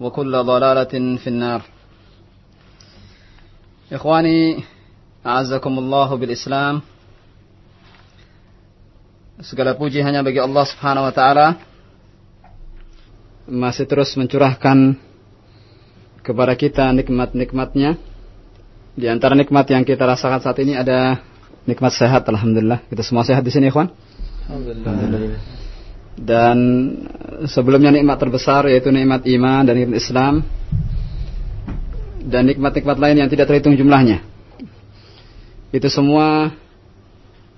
وكل ضلالة في النار إخواني أعزكم الله بالإسلام Segala puji hanya bagi Allah Subhanahu wa taala masih terus mencurahkan kepada kita nikmat-nikmatnya. Di antara nikmat yang kita rasakan saat ini ada nikmat sehat alhamdulillah. Kita semua sehat di sini, ikhwan. Alhamdulillah. Dan sebelumnya nikmat terbesar yaitu nikmat iman dan nikmat Islam dan nikmat-nikmat lain yang tidak terhitung jumlahnya. Itu semua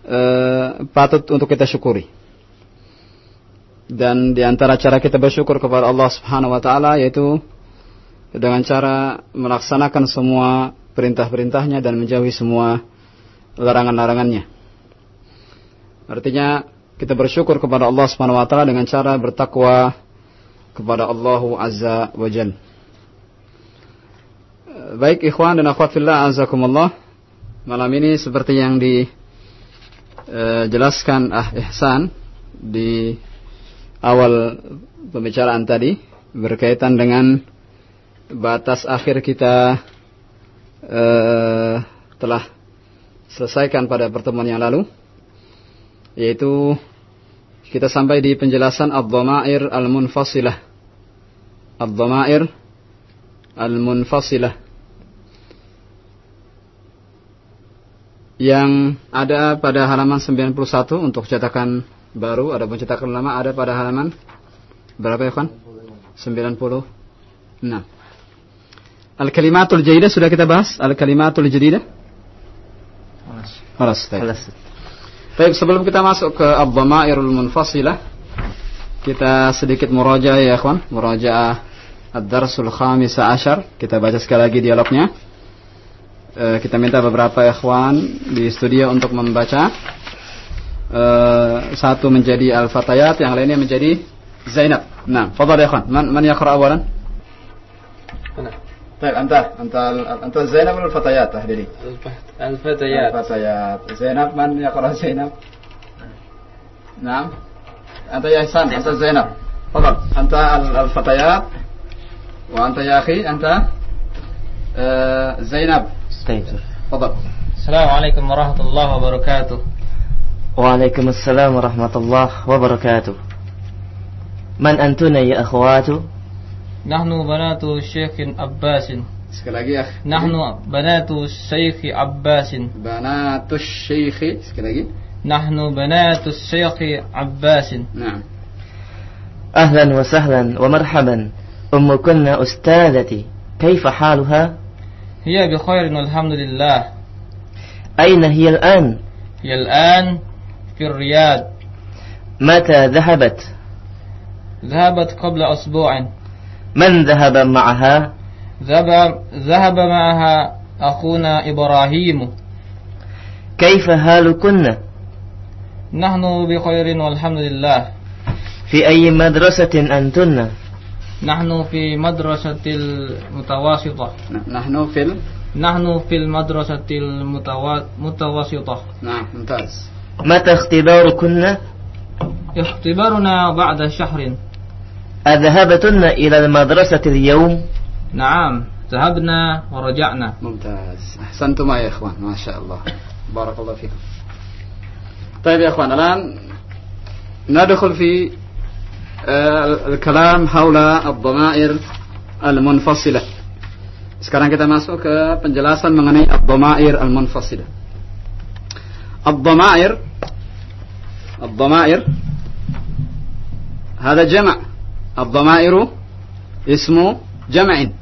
eh, patut untuk kita syukuri. Dan di antara cara kita bersyukur kepada Allah Subhanahu wa taala yaitu dengan cara melaksanakan semua perintah-perintahnya dan menjauhi semua larangan-larangannya. Artinya kita bersyukur kepada Allah Subhanahu wa taala dengan cara bertakwa kepada Allah Azza wa Jal. Baik ikhwan dan akhwat fillah azakumullah. Malam ini seperti yang dijelaskan ah Ihsan di awal pembicaraan tadi berkaitan dengan batas akhir kita uh, telah selesaikan pada pertemuan yang lalu yaitu kita sampai di penjelasan ad-dhamair al-munfasilah. Ad-dhamair al-munfasilah. Yang ada pada halaman 91 untuk cetakan baru ada pun cetakan lama ada pada halaman berapa ya kan 96 Al-kalimatul jadidah sudah kita bahas? Al-kalimatul jadidah Halas Halas. Baik, sebelum kita masuk ke Ad-Dhamairul Munfasilah, kita sedikit murajaah ya, ikhwan. Murajaah Ad-Darsul Khamis Ashar. Kita baca sekali lagi dialognya. E, kita minta beberapa ikhwan di studio untuk membaca. E, satu menjadi Al-Fatayat, yang lainnya menjadi Zainab. Nah, fadhal ya ikhwan. Man, man yaqra awalan? طيب أنت أنت أنت زينب ولا الفتيات؟ تحديدي؟ الفتيات. الفتيات. زينب من يقرأ زينب؟ نعم. أنت يا إحسان أنت زينب. تفضل. أنت الفتيات؟ وأنت يا أخي أنت؟ آه زينب. طيب. تفضل. السلام عليكم ورحمة الله وبركاته. وعليكم السلام ورحمة الله وبركاته. من أنتن يا أخوات؟ نحن بنات الشيخ عباس. Sekali lagi ya nahnu بنات الشيخ abbas بنات الشيخ. Sekali lagi. nahnu banatu syekh نعم. أهلا وسهلا ومرحبا. ام كنا أستاذتي كيف حالها؟ هي بخير والحمد لله. أين هي الآن؟ هي الآن في الرياض. متى ذهبت؟ ذهبت قبل أسبوع. من ذهب معها؟ ذهب, ذهب معها أخونا إبراهيم. كيف حالكن؟ نحن بخير والحمد لله. في أي مدرسة أنتن؟ نحن في مدرسة المتوسطة. نحن في ال... نحن في المدرسة المتوسطة نعم ممتاز. متى اختباركن؟ اختبارنا بعد شهر. أذهبتن إلى المدرسة اليوم؟ نعم ذهبنا ورجعنا. ممتاز. أحسنتم يا إخوان ما شاء الله. بارك الله فيكم. طيب يا إخوان الآن ندخل في آه، الكلام حول الضمائر المنفصلة. Sekarang kita masuk ke penjelasan mengenai ad-dhamair al-munfasilah. Ad-dhamair ad-dhamair هذا جمع. Ad-dhamairu ismu jama'in.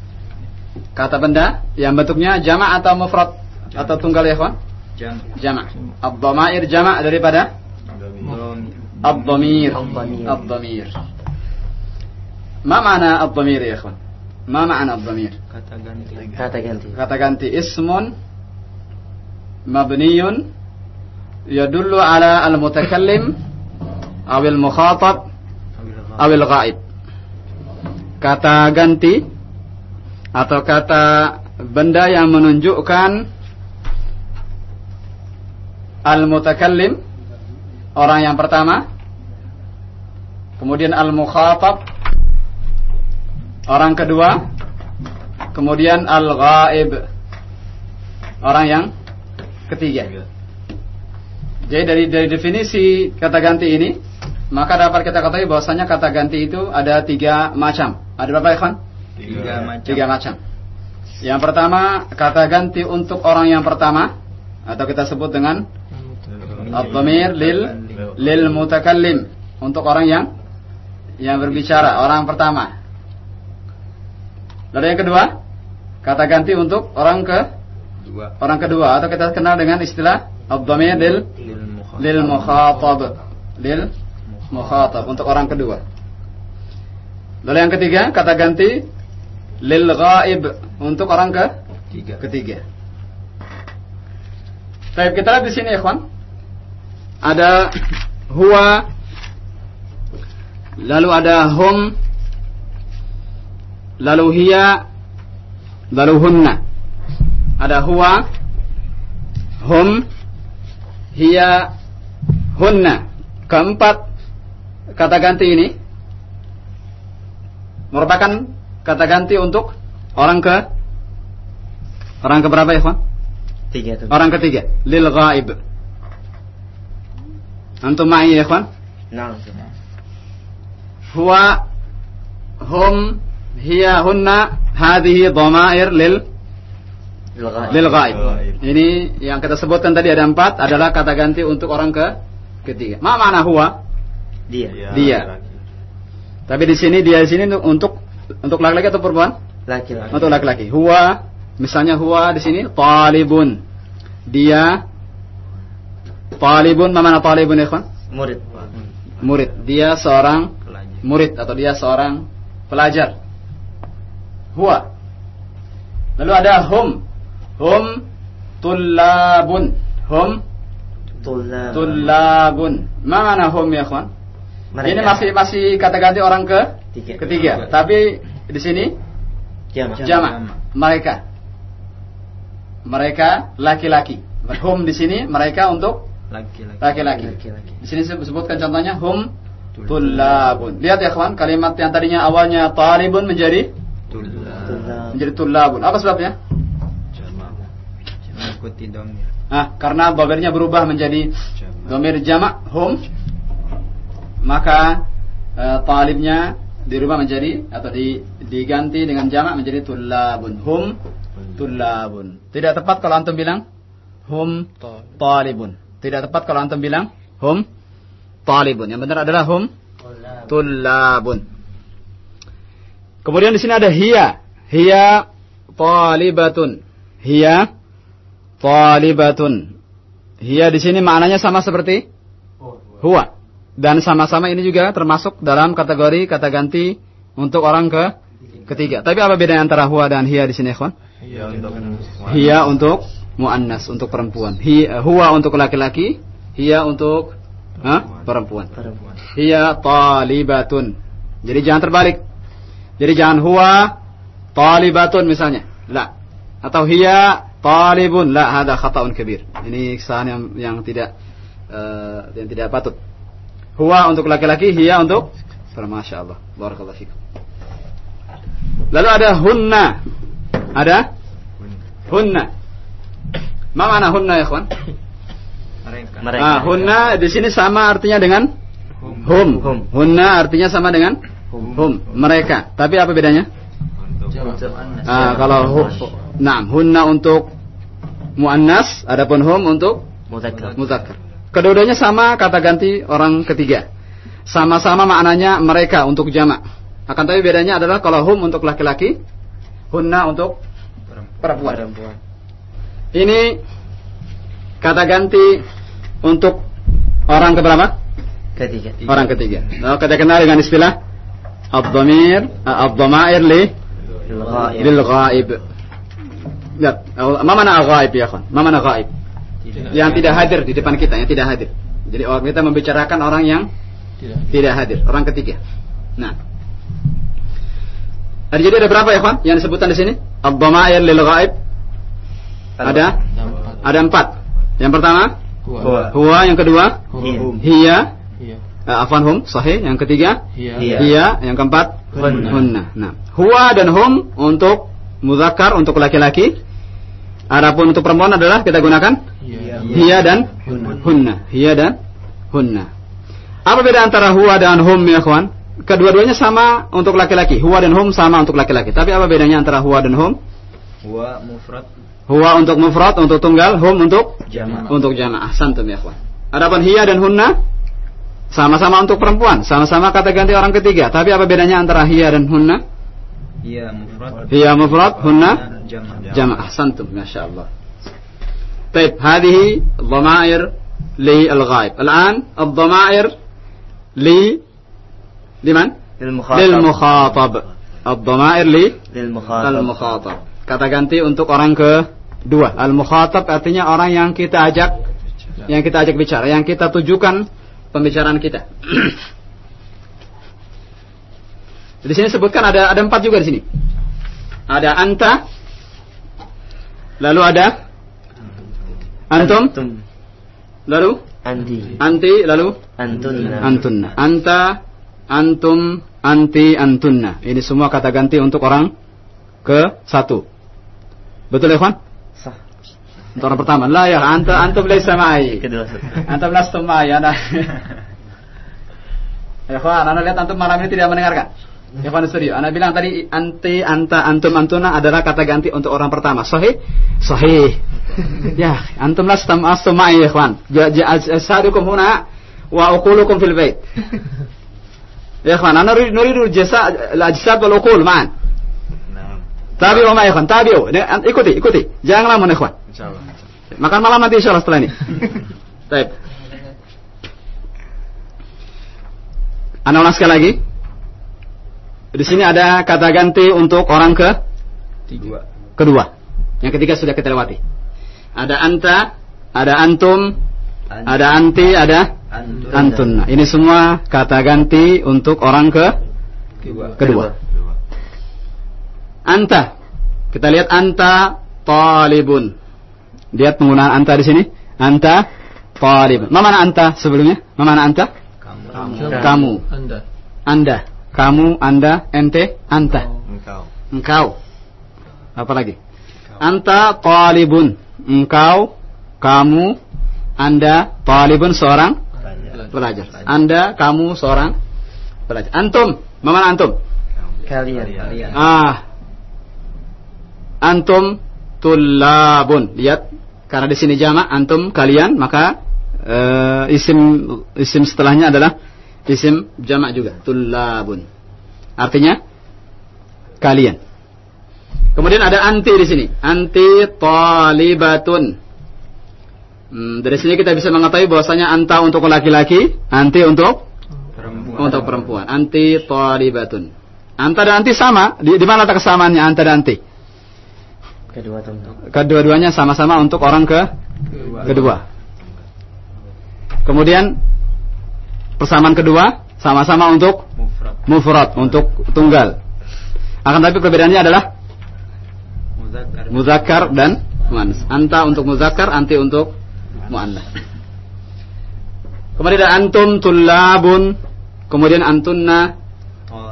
Kata benda yang bentuknya jama' atau mufrad atau tunggal ya, kawan? Jama'. Ad-dhamair jama' daripada Ad-dhamir. Ad-dhamir. Ma makna ad-dhamir ya, kawan? Ma makna ad-dhamir? Kata ganti. Kata ganti. Kata ganti ismun mabniyun yadullu ala al-mutakallim awil mukhatab awil ghaib Kata ganti atau kata benda yang menunjukkan al-mutakallim orang yang pertama kemudian al-mukhatab orang kedua kemudian al-ghaib orang yang ketiga. Jadi dari dari definisi kata ganti ini maka dapat kita ketahui bahwasanya kata ganti itu ada tiga macam ada berapa ikhwan Tiga macam. Tiga macam. Yang pertama kata ganti untuk orang yang pertama atau kita sebut dengan ad-dhamir lil lil mutakallim untuk orang yang yang berbicara, orang pertama. Lalu yang kedua, kata ganti untuk orang ke orang kedua atau kita kenal dengan istilah ad-dhamir lil lil mukhatab lil mukhatab untuk orang kedua. Lalu yang ketiga, kata ganti lil ghaib untuk orang ke Tiga. ketiga. Baik, kita lihat di sini, ikhwan. Ada huwa lalu ada hum lalu hiya lalu hunna. Ada huwa hum hiya hunna. Keempat kata ganti ini merupakan kata ganti untuk orang ke orang ke berapa ya, Ikhwan? tiga tuh Orang ketiga, lil ghaib. Antum ma'i ya, Ikhwan? nah Huwa hum hiya hunna hadhihi dhamair lil lil ghaib. Ini yang kita sebutkan tadi ada empat adalah kata ganti untuk orang ke ketiga. Ma mana huwa? dia Dia. Tapi di sini dia di sini untuk untuk laki-laki atau perempuan? laki-laki Untuk laki-laki. Huwa misalnya huwa di sini talibun. Dia talibun ma mana talibun ya, ikhwan? murid Murid. Dia seorang murid atau dia seorang pelajar. Huwa. Lalu ada hum. Hum tullabun. Hum tullabun. Ma mana hum ya, ikhwan? Mereka. Ini masih masih kata ganti orang ke tiga ketiga. Tapi di sini jama Jama. Mereka. Mereka laki-laki. Hum di sini mereka untuk Laki-laki. Di sini sebutkan contohnya hum tullabun. Lihat ya kawan, kalimat yang tadinya awalnya talibun menjadi tulab menjadi tullabun. Apa sebabnya? Domir. Ah, karena dhamirnya berubah menjadi dhamir jamak hum maka eh, talibnya dirubah menjadi atau di, diganti dengan jamak menjadi tullabun. Hum tullabun. Tidak tepat kalau antum bilang hum talibun. Tidak tepat kalau antum bilang hum talibun. Yang benar adalah hum tullabun. Kemudian di sini ada hiya. Hiya talibatun. Hiya talibatun. Hiya di sini maknanya sama seperti huwa. Dan sama-sama ini juga termasuk dalam kategori kata ganti untuk orang ke ketiga. Tapi apa bedanya antara huwa dan hiya di sini, ikhwan? Hiya untuk muannas, untuk perempuan. Hiya, huwa untuk laki-laki, hiya untuk ha? perempuan. perempuan Hiya talibatun. Jadi jangan terbalik. Jadi jangan huwa talibatun misalnya. La. Atau hiya talibun. La, hada khata'un kabir. Ini kesalahan yang yang tidak eh, yang tidak patut. Huwa untuk laki-laki, hiya untuk Masya Allah. Barakallahu fikum. Lalu ada hunna. Ada hunna. Ma mana hunna ya, kawan? Mereka. Ah, hunna di sini sama artinya dengan hum. Hum. Hunna artinya sama dengan hum. Mereka. Tapi apa bedanya? Ah, kalau hu, nah, hunna untuk muannas, adapun hum untuk Muzakkar. muzakkar. Kedua-duanya sama kata ganti orang ketiga. Sama-sama maknanya mereka untuk jamak. Akan tapi bedanya adalah kalau hum untuk laki-laki, hunna untuk perempuan. Ini kata ganti untuk orang keberapa? Ketiga. Orang ketiga. Lalu kita kenal dengan istilah ad-dhamir, ad-dhamair li lil ghaib. Ya, ma mana ghaib ya, kawan? Ma mana ghaib? Yang tidak hadir di depan kita, yang tidak hadir. Jadi orang kita membicarakan orang yang Tidak. tidak hadir, orang ketiga. Nah. Ada jadi ada berapa ya? Yang disebutkan di sini? Ad-dhamair lil ghaib. Ada? Ada empat. Yang pertama, Huwa. huwa, yang kedua, Hum. hiya, Iya. uh, afan hum, sahih. Yang ketiga, Iya. Iya. hiya, yang keempat, Hunna. hunna. Nah, huwa dan hum untuk muzakkar untuk laki-laki. Adapun untuk perempuan adalah kita gunakan Iya. hiya dan hunna. Hiya dan hunna. Apa beda antara huwa dan hum ya kawan? Kedua-duanya sama untuk laki-laki. Huwa dan hum sama untuk laki-laki. Tapi apa bedanya antara huwa dan hum? Wa mufrad Huwa untuk mufrad, untuk tunggal, hum untuk Jamaah. untuk jamaah. Santum ya kawan. Adapun hiya dan hunna sama-sama untuk perempuan, sama-sama kata ganti orang ketiga. Tapi apa bedanya antara hiya dan hunna? Iya mufrad Hiya mufrad, hunna Jama' جمع أحسنتم ما شاء الله طيب هذه ضمائر للغائب الآن الضمائر لي لمن Lil-mukhatab. للمخاطب الضمائر Lil-mukhatab. للمخاطب kata ganti untuk orang kedua al-mukhatab artinya orang yang kita ajak yang kita ajak bicara yang kita tujukan pembicaraan kita di sini sebutkan ada ada empat juga di sini. Ada anta lalu ada antum Antum. lalu Anti. anti lalu Antunna. antunna. Anta antum anti antunna. Ini semua kata ganti untuk orang ke satu. Betul ya kawan Sah. untuk orang pertama. La ya anta antum laysa ma'i. Kedua antum lastum ma'i ana ya kawan ana lihat antum malam ini tidak mendengarkan Ya kan serius. Anda bilang tadi ante, anta, antum, antuna adalah kata ganti untuk orang pertama. Sahih? Sahih. ya, antum lah stam asum ma'i ya ikhwan. Jasadukum huna wa uqulukum fil bait. Ya ikhwan, ana nuridu jasa al-ajsad wal uqul ma'an. Nah. Tabi'u ma ikhwan, tabi'u. Ya, ikuti, ikuti. Jangan lamun ikhwan. Insyaallah. Makan malam nanti insyaallah setelah ini. Baik. Anda ulang sekali lagi. Di sini ada kata ganti untuk orang ke Tiga kedua. Yang ketiga sudah kita lewati. Ada anta, ada antum, ada anti, ada Antun. antun. Nah, ini semua kata ganti untuk orang ke Kedua kedua. Anta. Kita lihat anta talibun. Lihat penggunaan anta di sini. Anta talibun. Ma mana anta sebelumnya? Ma mana anta? Kamu Kamu. Anda. Anda. Kamu, anda, ente, anta. Engkau Engkau. Apa lagi? Anta talibun. Engkau, kamu, anda talibun seorang pelajar. Anda, kamu seorang pelajar. Antum. Ma mana antum? Kalian. Ah. Antum tullabun. Lihat karena di sini jamak antum kalian maka eh, isim isim setelahnya adalah isim jamak juga tullabun. Artinya kalian. Kemudian ada anti di sini. Anti talibatun. Hmm, dari sini kita bisa mengetahui bahwasanya anta untuk laki-laki, anti untuk Perempuan untuk perempuan. Anti talibatun. Anta dan anti sama. Di, di mana letak kesamaannya anta dan anti? Kedua tentu. Kedua-duanya sama-sama untuk orang ke kedua. Kemudian persamaan kedua sama-sama untuk Mufrad mufrad untuk tunggal. Akan tapi perbedaannya adalah Muzakkar muzakkar dan muannas. Anta untuk muzakkar, anti untuk muannas. Kemudian ada antum tullabun, kemudian antunna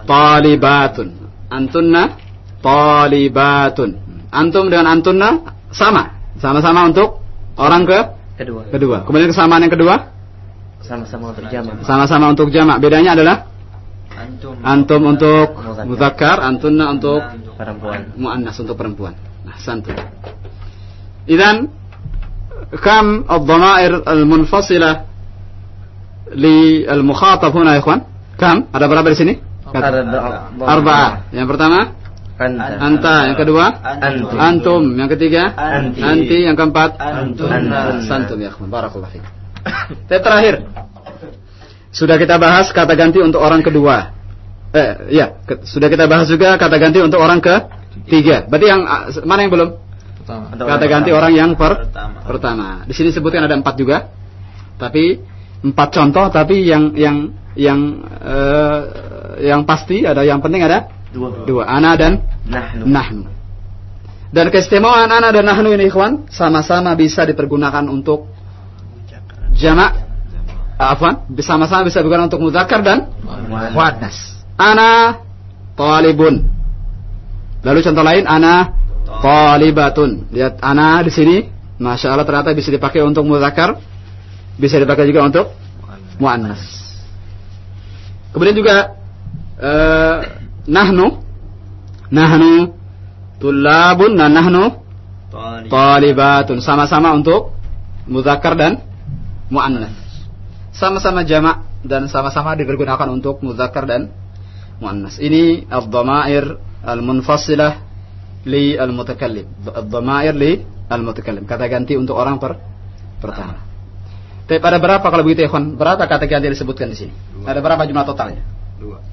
talibatun. Antunna talibatun. Antum dengan antunna sama, sama-sama untuk orang ke Kedua. kedua. Kemudian kesamaan yang kedua Sama-sama untuk jamak. sama-sama untuk jamak. Bedanya adalah Antum. antum untuk Muzakkar. antunna untuk Perempuan. muannas untuk perempuan. Nah, santu. Idan kam ad-dhamair al-munfasilah li al-mukhatab huna ya ikhwan? Kam? Ada berapa di sini? Arba'ah. Yang pertama Anta. anta, yang kedua Antum. antum, yang ketiga Anti. anti, yang keempat. Antun. santum ya ikhwan. Barakallahu fiik. Terakhir sudah kita bahas kata ganti untuk orang kedua. Eh, ya, ke- sudah kita bahas juga kata ganti untuk orang ketiga. Berarti yang ah, mana yang belum? Pertama. Kata ganti pertama. orang yang per Pertama. pertama. Di sini sebutkan ada empat juga, tapi empat contoh, tapi yang yang yang eh, yang pasti ada yang penting ada Dua. dua, ana dan Nahnu. nahnu. Dan keistimewaan ana dan nahnu ini ikhwan sama-sama bisa dipergunakan untuk jamak afwan, sama-sama bisa digunakan untuk muzakkar dan muannas. Ana talibun. Lalu contoh lain ana talibatun. Lihat ana di sini, masya Allah ternyata bisa dipakai untuk muzakkar, bisa dipakai juga untuk muannas. Kemudian juga eh, nahnu, nahnu tulabun dan nahnu Talib. talibatun sama-sama untuk muzakkar dan muannas. Sama-sama jamak dan sama-sama dipergunakan untuk muzakkar dan muannas. Ini ad-dhamair al-munfasilah li al-mutakallim. Ad-dhamair li al-mutakallim. Kata ganti untuk orang per pertama. Tapi pada berapa kalau begitu ya, Ikhwan? Berapa kata ganti yang disebutkan di sini? Ada berapa jumlah totalnya? Dua.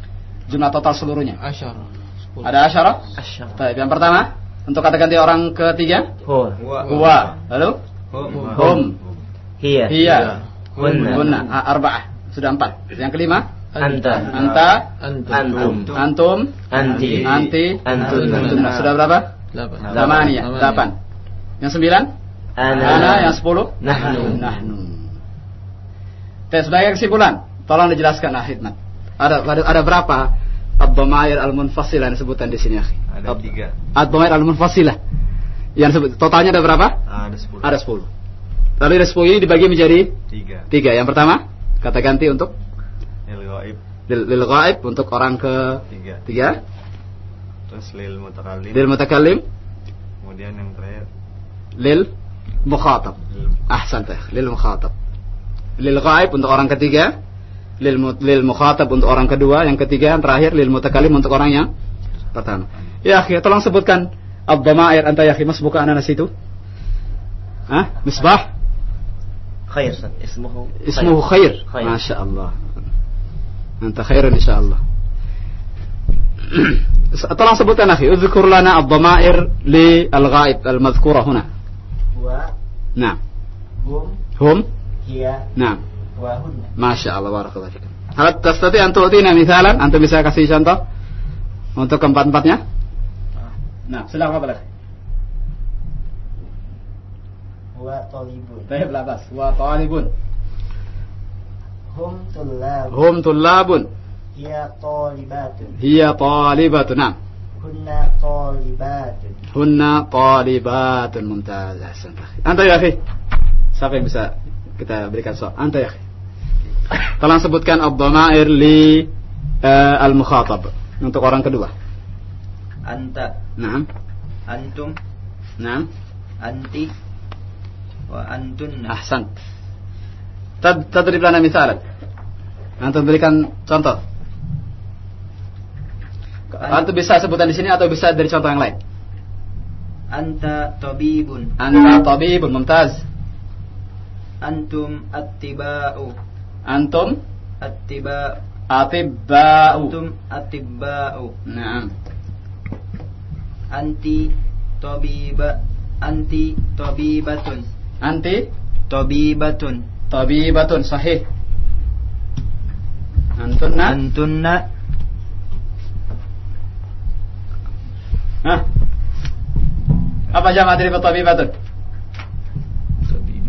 Jumlah total seluruhnya. Asyar. Sepuluh. Ada asyara? Asyam. Baik, yang pertama untuk kata ganti orang ketiga Huwa. Huwa. huwa. Lalu Hum. hum. Hiya. Hiya. Hunna. Hunna. Ah, Arba'ah. Sudah empat. Yang kelima Anta. anta, Antum. Antum. antum, Anti. anti, antunna. Sudah berapa? Delapan. Zamaniyah. Delapan. Yang sembilan? Ana. Ana. Yang sepuluh? Nahnu. Nahnu. Tes sebagai kesimpulan, tolong dijelaskan ah Hikmat. Ada ada, ada berapa ad-dhamair al-munfasilah yang disebutkan di sini, akhi? Ada tiga. Ad-dhamair al-munfasilah. Yang disebut totalnya ada berapa? Ada sepuluh. Ada 10. Lalu dari 10 ini dibagi menjadi Tiga. tiga. Yang pertama, kata ganti untuk Lil ghaib. lil, lil ghaib untuk orang ke Tiga. tiga, Terus lil mutakallim. lil mutakallim, Kemudian yang terakhir lil mukhatab. lil Ahsan teh, lil mukhatab. Lil ghaib untuk orang ketiga, lil lil mukhatab untuk orang kedua, yang ketiga yang terakhir lil mutakallim untuk orang yang pertama. Ya, akhi, tolong sebutkan ad-dhamair anta ya akhi, mas buka anak itu. Hah? Misbah? Khair. Ismuhu. Ismuhu khair. Khair. Masya Allah. Anta khairun insya Allah. Tolong sebutkan akhi, udhkur lana ad-dhamair li al-ghaib al-madhkura huna. Huwa. Naam. Hum. Hum? Hiya. Naam. Wa hunna. Masya Allah, barakallahu fikum. Hal tastati an tu'tina mithalan? Antum bisa kasih contoh untuk keempat-empatnya? Nah, silakan apa Huwa talibun. Baik, labas. Wa talibun. Hum tullab. Hum tullabun. Hiya talibatun. Hiya talibatun. Naam. Kunna talibatun. Hunna talibatun mumtaz. Anta ya akhi. Siapa yang bisa kita berikan soal? Anta ya akhi. Tolong sebutkan ad-dhamair li eh, al-mukhatab untuk orang kedua. anta, Naam. antum, Naam. anti, wa antunna. Ahsan. Tad tadrib lana misalan. Antum berikan contoh. Antum bisa sebutan di sini atau bisa dari contoh yang lain? Anta tabibun. Anta tabibun mumtaz. Antum attiba'u. Antum Attiba. atibba'u. Antum attibba'u. Naam. Anti tabiba. Anti tabibatun. Anti Tabibatun. tabibatun sahih. Antunna Antunna Hah? Apa jamak dari tabibatun?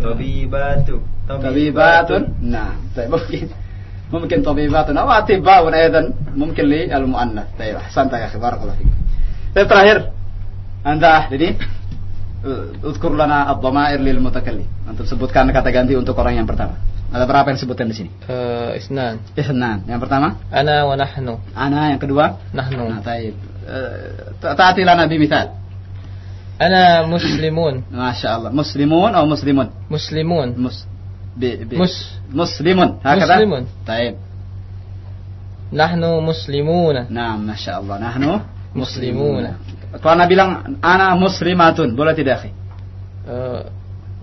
Tabibatu. طبيبات نعم طيب ممكن ممكن طبيبات أو أطباء أيضا ممكن للمؤنث طيب أحسنت يا أخي بارك الله فيك طيب terakhir Anda jadi Eh, uzkur lana abdomair lil mutakalli Untuk sebutkan kata ganti untuk orang yang pertama. Ada berapa yang disebutkan di sini? Uh, isnan. Isnan. Yang pertama? Ana wa nahnu. Ana yang kedua? Nahnu. Nah, taib. Uh, Taati lana bi. Ana muslimun. Masya Allah. Muslimun atau muslimun? Muslimun. Mus bi, bi. Mus muslimun. Hakata? Muslimun. Taib. Nahnu muslimuna. Nah, Masya Allah. Nahnu muslimuna. muslimuna. Anda bilang ana muslimatun, boleh tidak, akhi? آه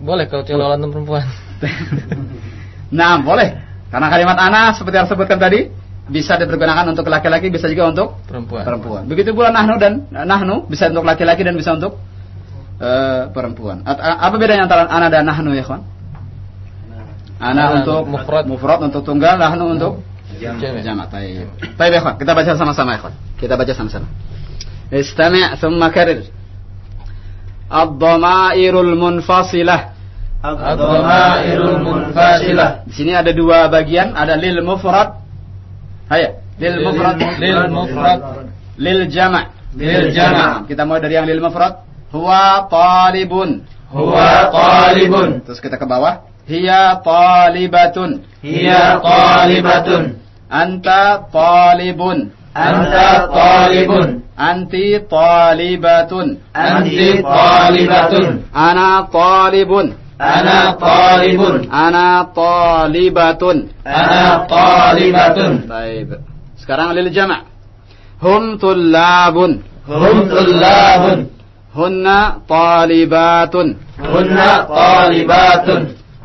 boleh kalau calon antum perempuan Nah, boleh. Karena kalimat ana seperti yang sebutkan tadi bisa dipergunakan untuk laki-laki, bisa juga untuk perempuan perempuan. Begitu pula nahnu dan nahnu bisa untuk laki-laki dan bisa untuk eh, perempuan. A- apa bedanya antara ana dan nahnu ya, kawan? Ana Ana untuk mufrad. mufrad untuk tunggal, nahnu untuk Jamak. jamak. Tayyib ya, kawan. Kita baca sama-sama ya, kawan. Kita baca sama-sama. Istami' thumma karir. Ad-dhamairul munfasilah. Ad-dhamairul munfasilah. Di sini ada dua bagian, ada lil mufrad. Haya, lil mufrad, lil mufrad lil jama'. Lil jama'. Kita mulai dari yang lil mufrad. Huwa talibun. Huwa talibun. Terus kita ke bawah. Hiya talibatun. hiya talibatun Anta talibun. Anta talibun Anti talibatun. anti talibatun Ana talibun. ana talibun Ana talibatun. ana talibatun Baik. Sekarang lil jama'. Hum tullabun. hum tullabun Hunna talibatun. hunna talibatun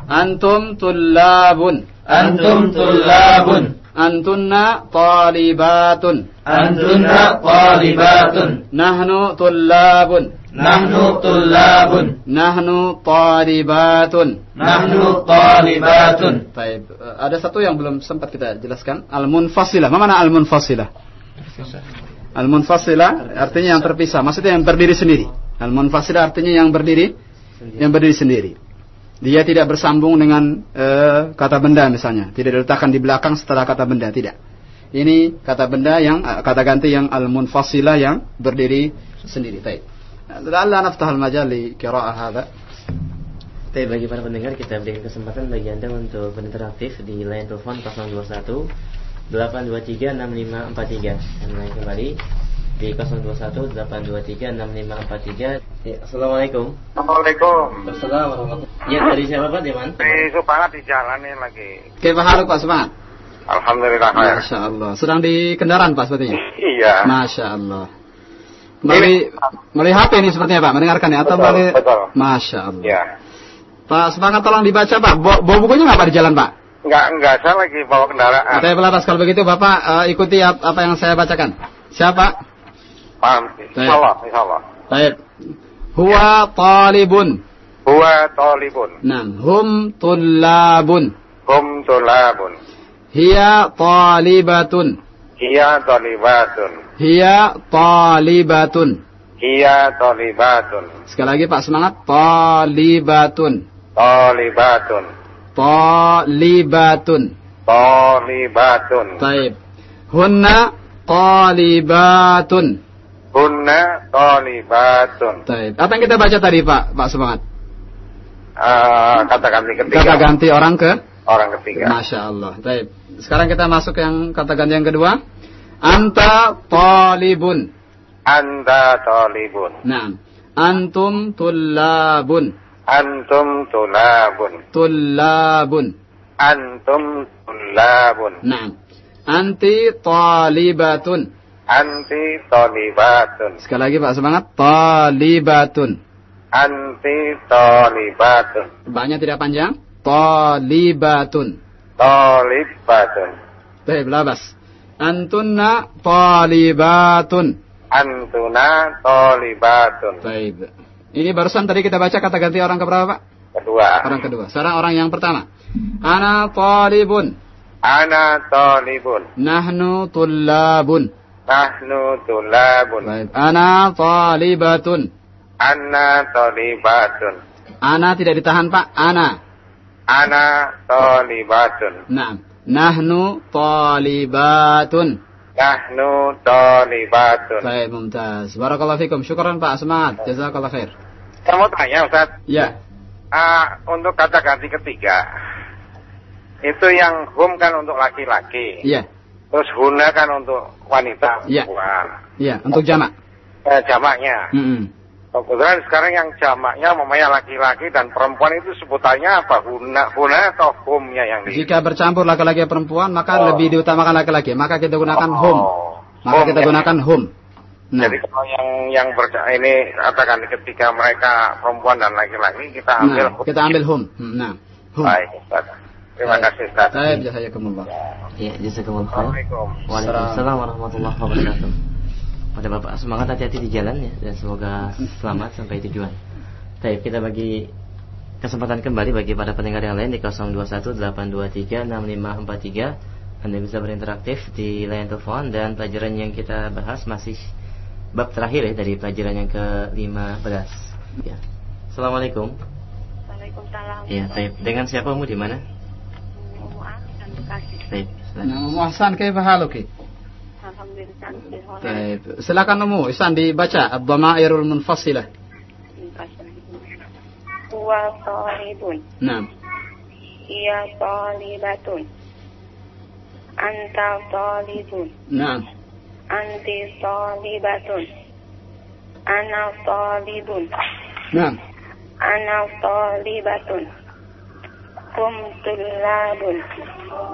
Antum tullabun. antum tullabun Antunna talibatun. antunna talibatun Nahnu tullabun. nahnu tullabun Nahnu talibatun. nahnu talibatun Baik, eh, ada satu yang belum sempat kita jelaskan. Al-munfasilah. Mana al-munfasilah? Al-munfasilah artinya yang terpisah, maksudnya yang berdiri sendiri. Al-munfasilah artinya yang berdiri yang berdiri sendiri. Dia tidak bersambung dengan eh, kata benda misalnya, tidak diletakkan di belakang setelah kata benda, tidak. Ini kata benda yang eh, kata ganti yang al-munfasilah yang berdiri sendiri. Baik. La'alla naftah al-majal li qira'ah hadha. Tapi bagi para pendengar kita berikan kesempatan bagi Anda untuk berinteraktif di line telepon 021 823 6543 dan kembali di 021 823 6543. Ya, Assalamualaikum. Assalamualaikum. Ya, dari siapa Pak? Di mana? Di Supangat di jalan nih lagi. Kaifa haluk Pak Semangat? Alhamdulillah. Masya Allah. Sedang di kendaraan Pak sepertinya? Iya. Masya Allah. Melalui, melalui HP ini sepertinya Pak, mendengarkan ya? Atau Betul, melalui... betul. Masya Allah. Iya. Pak Semangat tolong dibaca Pak. Bawa, bawa bukunya nggak Pak di jalan Pak? Enggak, enggak, saya lagi bawa kendaraan. Saya pelatas kalau begitu Bapak eh, ikuti ap- apa yang saya bacakan. Siapa? Paham? Insyaallah, insyaallah. Baik. Huwa talibun. Huwa talibun. Nam. Hum tullabun. Hum tulabun. Hiya talibatun. Hiya talibatun. Hiya talibatun. Hiya talibatun. Sekali lagi Pak semangat. Talibatun. Talibatun. Talibatun. Talibatun. Taib. Hunna talibatun. Hunna talibatun. Taib. Apa yang kita baca tadi Pak? Pak semangat. Eh, kata ganti ketiga. Kata ganti orang ke? Orang ketiga. Masya Allah. Taib. Sekarang kita masuk yang kata ganti yang kedua. Anta talibun. Anda talibun. Nah. Antum tullabun. Antum tulabun. Tullabun. Antum tulabun. Nah. Anti talibatun. Anti talibatun. Sekali lagi Pak semangat. Talibatun. Anti talibatun. Banyak tidak panjang. Talibatun. Talibatun. Taib labas. Antunna talibatun. Antuna talibatun. Taib. Ini barusan tadi kita baca kata ganti orang keberapa Pak? Kedua. Orang kedua. Sekarang orang yang pertama. Ana talibun. Ana talibun. Nahnu tullabun. Nahnu tulabun. Baik. Ana talibatun. Anna talibatun. Ana tidak ditahan Pak. Ana. Ana talibatun. Naam. Nahnu talibatun. Nahnu talibatun. Baik, mumtaz. Barakallahu fikum. Syukran Pak Semangat. Jazakallah khair. Saya mau tanya Ustaz, Ya. Ah, untuk kata ganti ketiga, itu yang hum kan untuk laki-laki, Iya. Terus huna kan untuk wanita. Iya. Iya, untuk jamak. Eh, jamaknya. Mm-mm. Kebetulan sekarang yang jamaknya memangnya laki-laki dan perempuan itu sebutannya apa? Huna, huna atau humnya yang di? Jika bercampur laki-laki dan perempuan, maka Oh. lebih diutamakan laki-laki. Maka kita gunakan Oh. hum. Maka Hum, kita ya. gunakan hum. Nah, Jadi kalau yang yang berca- ini katakan ketika mereka perempuan dan laki-laki kita ambil nah hum. kita ambil hum. Hmm, Nah, hum. Baik, Ustaz. Terima kasih, Ustaz. Baik, jazakumullah. Ya, jazakumullah khair. Assalamualaikum. Waalaikumsalam warahmatullahi wabarakatuh. Pada Bapak semangat hati-hati di jalan ya dan semoga selamat sampai tujuan. Baik, kita bagi kesempatan kembali bagi para pendengar yang lain di 0218236543. Anda bisa berinteraktif di layar telepon dan pelajaran yang kita bahas masih bab terakhir ya dari pelajaran yang ke-15. Ya. Assalamualaikum. Waalaikumsalam. Ya, baik. Dengan siapa mu di mana? Bekasi. Baik. Umu Ahsan, kaifa haluki? Alhamdulillah. Baik. Silakan Umu Ihsan dibaca Ad-Dhamairul Munfasilah. Huwa talibun. Nah. Ia talibatun. Anta talibun. Nah. Anti talibatun. Ana talibun. Nah. Ana talibatun. Kum tulabun.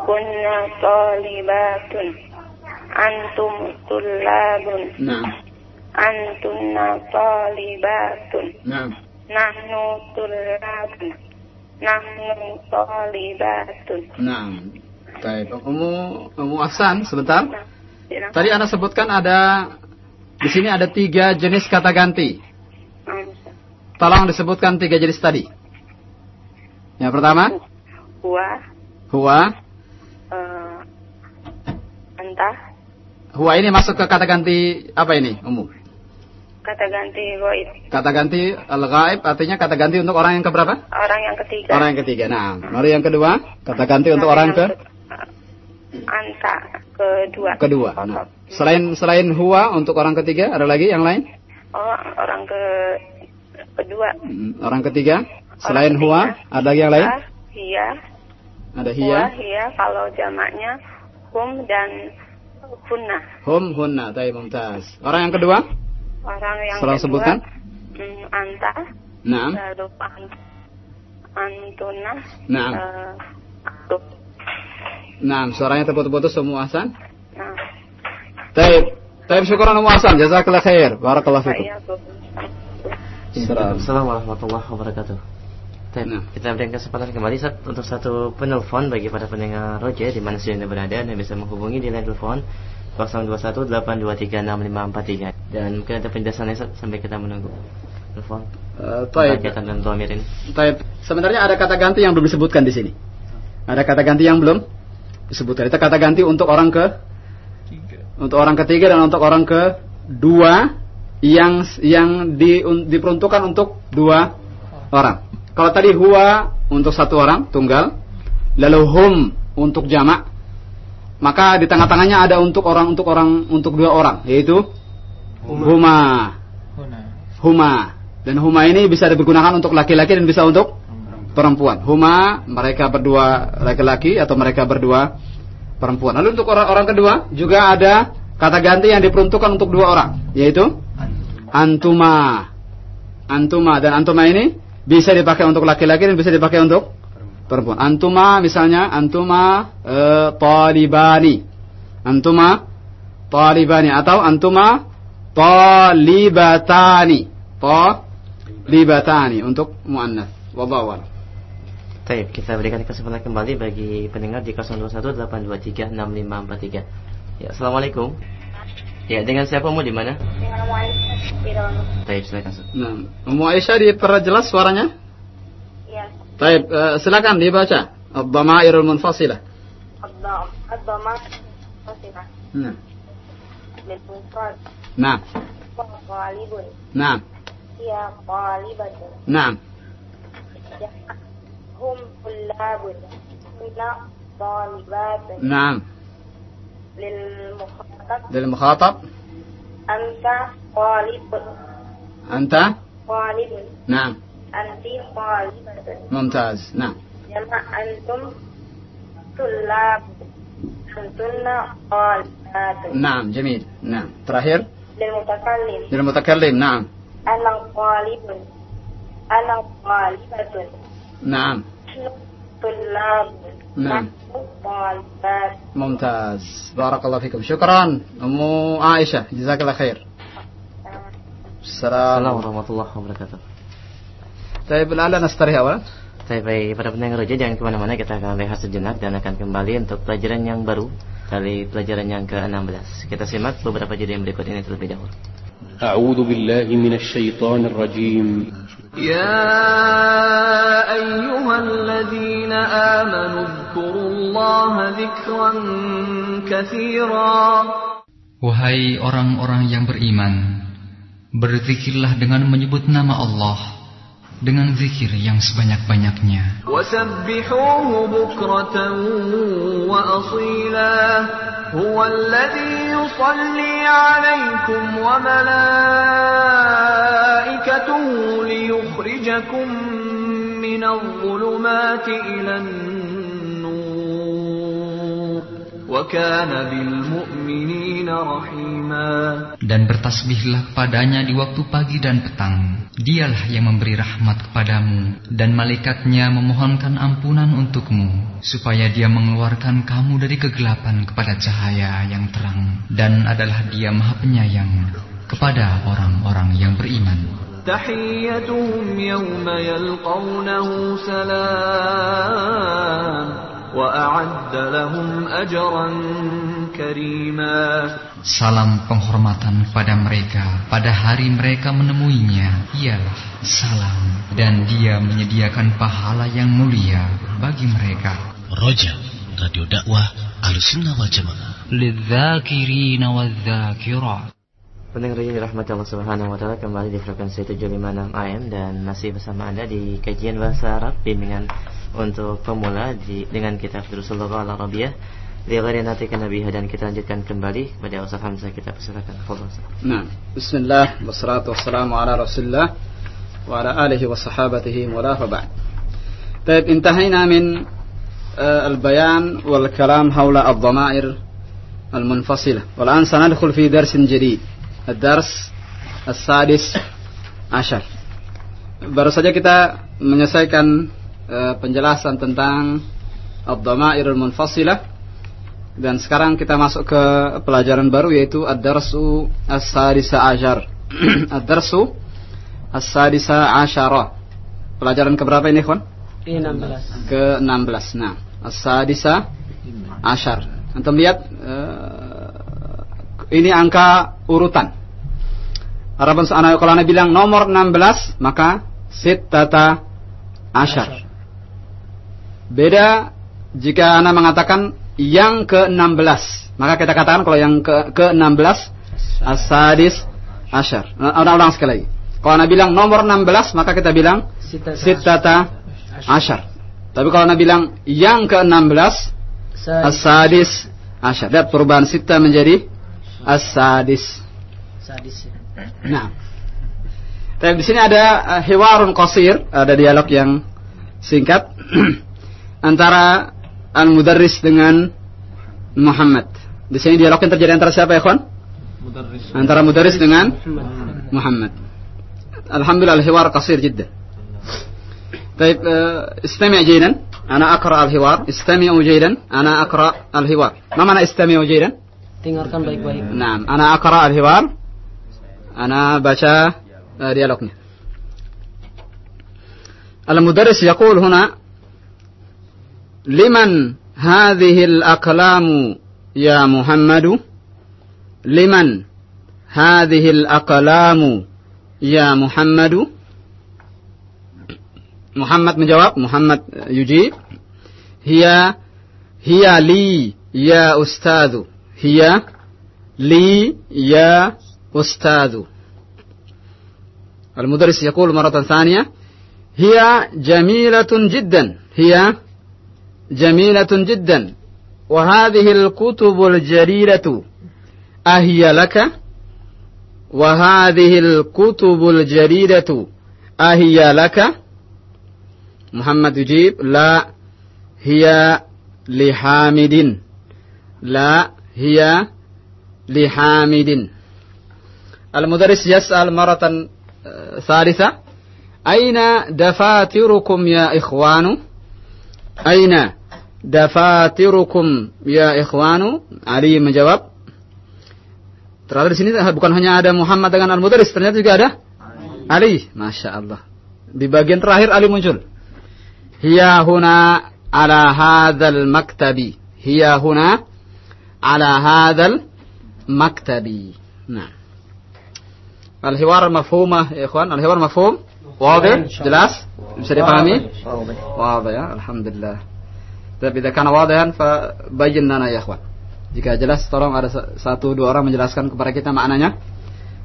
Kunna talibatun. Antum tulabun. Nah. Antunna talibatun. Nah. Nahnu tulabun. Nahnu talibatun. Nah. Baik, Umu Umu Ahsan, sebentar. Nah. Tadi Anda sebutkan ada di sini ada tiga jenis kata ganti. Hmm. Tolong disebutkan tiga jenis tadi. Yang pertama, Huwa, huwa. eh, entah, Huwa ini masuk ke kata ganti apa ini, Umu? kata ganti goib. Kata ganti al-ghaib artinya kata ganti untuk orang yang keberapa? Orang yang ketiga. Orang yang ketiga. Nah, mari yang kedua, kata ganti untuk orang ke Anta, kedua. kedua. Nah, selain selain huwa untuk orang ketiga ada lagi yang lain? Oh, orang ke kedua. Orang ketiga selain huwa ketiga. ada yang lain? Hia, Ada huwa, hiya, hia. Kalau jamaknya hum dan hunna. hum, hunna, tayyib mumtaz. Orang yang kedua? Orang yang Setelah kedua, sebutkan? mm, anta, Naam. lalu an- antuna, Naam. eh, antum. Naam, suaranya terputus-putus semua Hasan. Nah, Tayyib. Tayyib syukuran Ummu Hasan, jazakallah khair. Barakallahu fikum. tuh. Assalamualaikum warahmatullahi wabarakatuh. Nah. kita berikan kesempatan kembali Sat, untuk satu penelpon bagi para pendengar Roja di mana Anda berada Anda bisa menghubungi di line telepon 0218236543 dan mungkin ada penjelasannya Sat, sampai kita menunggu telepon Eh, ini. Taib. Sebenarnya ada kata ganti yang belum disebutkan di sini. Ada kata ganti yang belum disebutkan. Itu kata ganti untuk orang ke untuk orang ketiga dan untuk orang kedua yang yang di, un- diperuntukkan untuk dua orang. Kalau tadi huwa untuk satu orang tunggal, lalu hum untuk jamak, maka di tengah-tengahnya ada untuk orang untuk orang untuk dua orang, yaitu huma Huna. huma dan huma ini bisa digunakan untuk laki-laki dan bisa untuk perempuan. Huma mereka berdua laki-laki atau mereka berdua perempuan. Lalu untuk orang-orang kedua juga ada kata ganti yang diperuntukkan untuk dua orang, yaitu antuma. Antuma dan antuma ini bisa dipakai untuk laki-laki dan bisa dipakai untuk perempuan. Antuma misalnya antuma eh, talibani. Antuma talibani atau antuma talibatani. Talibatani untuk muannas. Wallahu a'lam. Baik, kita berikan kesempatan kembali bagi pendengar di 0218236543. Ya, assalamualaikum. Ya, dengan siapa mau di mana? Dengan Umu Aisyah di Baik, silakan. Nah, Umu Aisyah diperjelas jelas suaranya? Iya. Baik, uh, eh, silakan dibaca. Ad-dhamairul munfasilah. Ad-dhamairul munfasilah. Nah. Nah. Nah. Ya, nah. Ya. Hum kullabun. Nah. طالبات نعم للمخاطب للمخاطب أنت طالب أنت طالب نعم أنت طالبة ممتاز نعم جمع أنتم طلاب أنتن طالبات نعم جميل نعم terakhir للمتكلم للمتكلم نعم أنا طالب أنا طالبة نعم نحن طلاب نعم. نحن طالبات ممتاز بارك الله فيكم شكرا أم عائشة جزاك الله خير السلام Assalamualaikum warahmatullahi wabarakatuh. طيب الآن نستريح أولا Baik, baik para pendengar roja jangan kemana-mana kita akan rehat sejenak dan akan kembali untuk pelajaran yang baru dari pelajaran yang ke-16. Kita simak beberapa judul yang berikut ini terlebih dahulu. أعوذ بالله من الشيطان الرجيم يا أيها الذين آمنوا اذكروا الله ذكرا كثيرا Wahai orang-orang yang beriman, berzikirlah dengan menyebut nama Allah dengan zikir yang sebanyak-banyaknya. هو الذي يصلي عليكم وملائكته ليخرجكم من الظلمات إلى النار Dan bertasbihlah kepadanya di waktu pagi dan petang. Dialah yang memberi rahmat kepadamu, dan malaikatnya memohonkan ampunan untukmu, supaya dia mengeluarkan kamu dari kegelapan kepada cahaya yang terang, dan adalah dia maha penyayang kepada orang-orang yang beriman. تحيتهم يوم يلقونه سلام Salam penghormatan pada mereka. Pada hari mereka menemuinya ialah salam. Dan dia menyediakan pahala yang mulia bagi mereka. Roja Radio Dakwah Al-Sunnah wal Pendengar yang dirahmati Allah Subhanahu wa taala kembali di frekuensi 756 AM dan masih bersama Anda di kajian bahasa Arab bimbingan untuk pemula di, dengan kitab Rasulullah al Arabiyah. Lihatlah di nanti Nabi dan kita lanjutkan kembali kepada Ustaz Hamzah kita persilakan. Nah, bismillah wassalatu wassalamu ala Rasulillah wa ala alihi wa sahbatihi wa la fa ba'd. Baik, intahayna min eh, al-bayan wal kalam haula ad-dhamair al-munfasilah. Wal an sanadkhul fi darsin jadid. Ad-Dars As-Sadis Asyar Baru saja kita menyelesaikan uh, penjelasan tentang Ad-Dhama'irul Munfasilah. Dan sekarang kita masuk ke pelajaran baru yaitu Ad-Darsu As-Sadisa Asyar Ad-Darsu As-Sadisa Pelajaran keberapa ini, Ikhwan? Ke-16 Ke-16, nah As-Sadisa Asyar Antum lihat eh, ini angka urutan. Harapan anak kalau anak bilang nomor 16 maka sittata asyar. Beda jika anak mengatakan yang ke-16 maka kita katakan kalau yang ke ke-16 asadis asyar. Nah, Ulang-ulang sekali lagi. Kalau anak bilang nomor 16 maka kita bilang sittata asyar. Tapi kalau anak bilang yang ke-16 asadis asyar. Lihat perubahan sita menjadi asadis. Nah. Tapi di sini ada uh, hiwarun qasir, ada dialog yang singkat antara al-mudarris dengan Muhammad. Di sini dialog yang terjadi antara siapa ya, kawan? Antara mudarris dengan Muhammad. Alhamdulillah al-hiwar qasir jiddan. طيب آه، استمع جيدا أنا أقرأ الحوار استمعوا جيدا أنا أقرأ الحوار ما معنى استمعوا جيدا dengarkan baik-baik. Nah, ana akara al-hiwar. Ana baca uh, dialognya. Al-mudarris yaqul huna liman hadhihi al-aqlamu ya Muhammadu liman hadhihi al-aqlamu ya Muhammadu Muhammad menjawab Muhammad yujib hiya hiya li ya ustadzu هي لي يا أستاذ. المدرس يقول مرة ثانية هي جميلة جدا هي جميلة جدا. وهذه الكتب الجليلة أهي لك؟ وهذه الكتب الجليلة أهي لك؟ محمد يجيب لا هي لحامد لا hiya lihamidin. Al-mudarris yas'al maratan eh, thalitha. Aina dafatirukum ya ikhwanu? Aina dafatirukum ya ikhwanu? Ali menjawab. Ternyata di sini bukan hanya ada Muhammad dengan Al-Mudarris, ternyata juga ada Ali. Ali. Masya Allah. Di bagian terakhir Ali muncul. Hiya huna ala hadzal maktabi. Hiya huna ala hadzal maktabi. Nah. Al-hiwar mafhumah ya ikhwan, al-hiwar mafhum? Wadih? Jelas? Bisa dipahami? Wadih ya, alhamdulillah. Tapi jika kana wadihan fa bayyin lana ya ikhwan. Jika jelas tolong ada sa- satu dua orang menjelaskan kepada kita maknanya.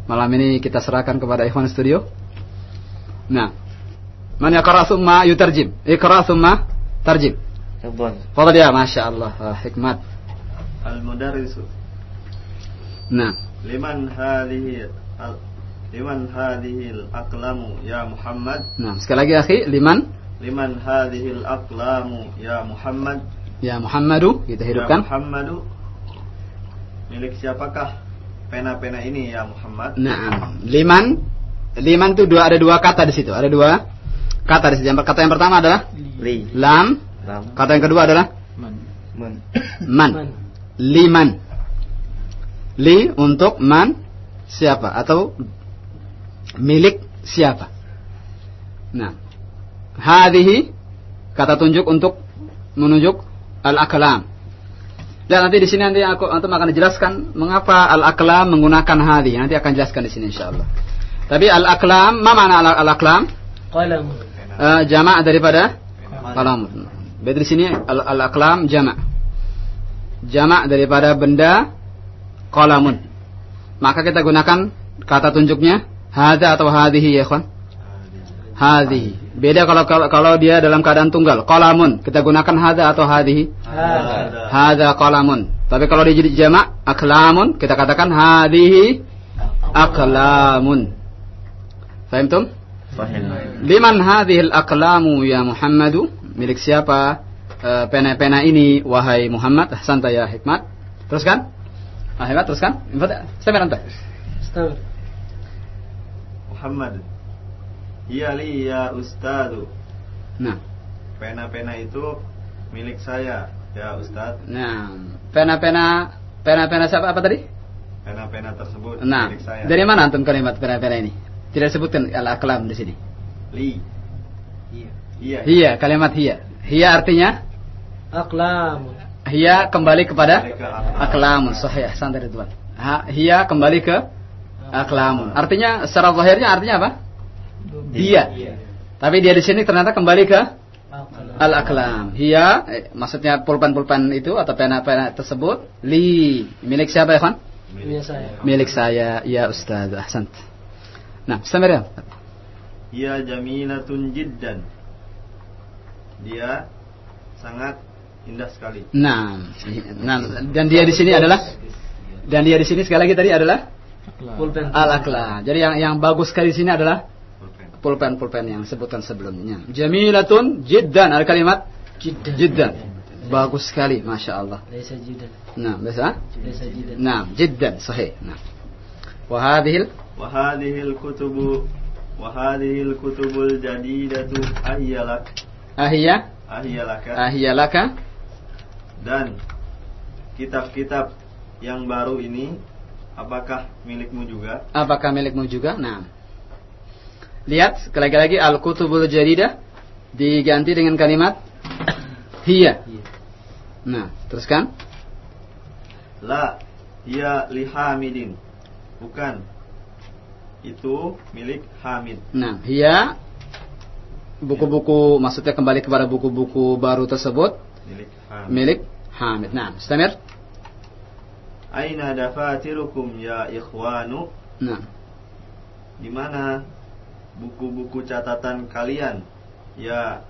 Malam ini kita serahkan kepada ikhwan studio. Nah. Man yaqra thumma yutarjim. Iqra thumma tarjim. Tafadhal. Fadal ya, Masya Allah. Ah, hikmat. المدرس Nah. لمن هذه ال- لمن هذه الأقلام يا محمد Nah, sekali lagi akhi, liman لمن هذه الأقلام يا محمد ya Muhammadu kita Ya hidupkan. Muhammadu Milik siapakah pena-pena ini ya Muhammad Nah, liman liman itu dua ada dua kata di situ. Ada dua kata di situ. Yang- Kata yang pertama adalah Li. lam. Lam. Kata yang kedua adalah Man. man. Liman. Li untuk man siapa atau milik siapa. Nah, hadhihi kata tunjuk untuk menunjuk al-aklam. Dan nanti di sini nanti aku antum akan dijelaskan mengapa al-aklam menggunakan hadhi. Nanti akan jelaskan di sini insyaallah. Tapi al-aklam, ma makna al- al-aklam? Qalam. Eh, jamak daripada kalam. Berarti di sini al- al-aklam jamak. Jamak daripada benda kalamun. Maka kita gunakan kata tunjuknya hadza atau hadhihi ya ikhwan. Hadhihi. Beda kalau kalau, kalau dia dalam keadaan tunggal. Kalamun. Kita gunakan hadza atau hadhihi. Hadza kalamun. Tapi kalau dia jadi jamak aklamun, kita katakan hadhihi aklamun. Fahimtum? Fahim. Liman hadhil aqlamu ya Muhammadu? Milik siapa pena-pena ini wahai Muhammad? Santai ya Hikmat. Teruskan. Ah, Hikmat teruskan. Sampai nanti. Istamir. Muhammad Iya li ya Ustadu Nah, Pena-pena itu milik saya ya Ustad nah, pena-pena pena-pena siapa apa tadi? Pena-pena tersebut Nah, milik saya dari mana antum kalimat pena-pena ini? Tidak disebutkan al-aqlam di sini. Li Iya Hiya, kalimat hiya. Hiya artinya Aqlam. hiya kembali kepada aklam. aklamun. Sahih, santai Ridwan. Ha, hiya kembali ke aklamun. Artinya secara zahirnya artinya apa? Dia. Tapi dia di sini ternyata kembali ke al-aklam. Hiya eh, maksudnya pulpen-pulpen itu atau pena-pena tersebut li milik siapa ya, Khan? Punya saya. Milik saya, ya Ustaz. Ahsant. Nah, istamir ya. Ia jamilatun jiddan Dia sangat Indah sekali. Nah, nah dan dia di sini adalah dan dia di sini sekali lagi tadi adalah pulpen al-akla. Jadi yang yang bagus sekali di sini adalah pulpen-pulpen yang sebutan sebelumnya. Jamilatun jiddan ada kalimat jiddan. jiddan. Bagus sekali, masya Allah. Laisa jiddan. Nah, biasa? Laisa jiddan. Nah, jiddan, sahih. Nah. Wahadhil Wahadhil kutubu Wahadhil kutubul jadidatu ahyalak Ahya Ahiyalaka. Ahiyalaka dan kitab-kitab yang baru ini apakah milikmu juga? apakah milikmu juga? Nah. Lihat sekali lagi al-kutubul jadidah diganti dengan kalimat hiya. Nah, teruskan. La, ia lihamidin. Bukan. Itu milik Hamid. Nah, hiya buku-buku maksudnya kembali kepada buku-buku baru tersebut Milik Hamid. milik Hamid. Nah, Istamir. Aina dafatirukum ya ikhwanu? Nah, Di mana buku-buku catatan kalian Ya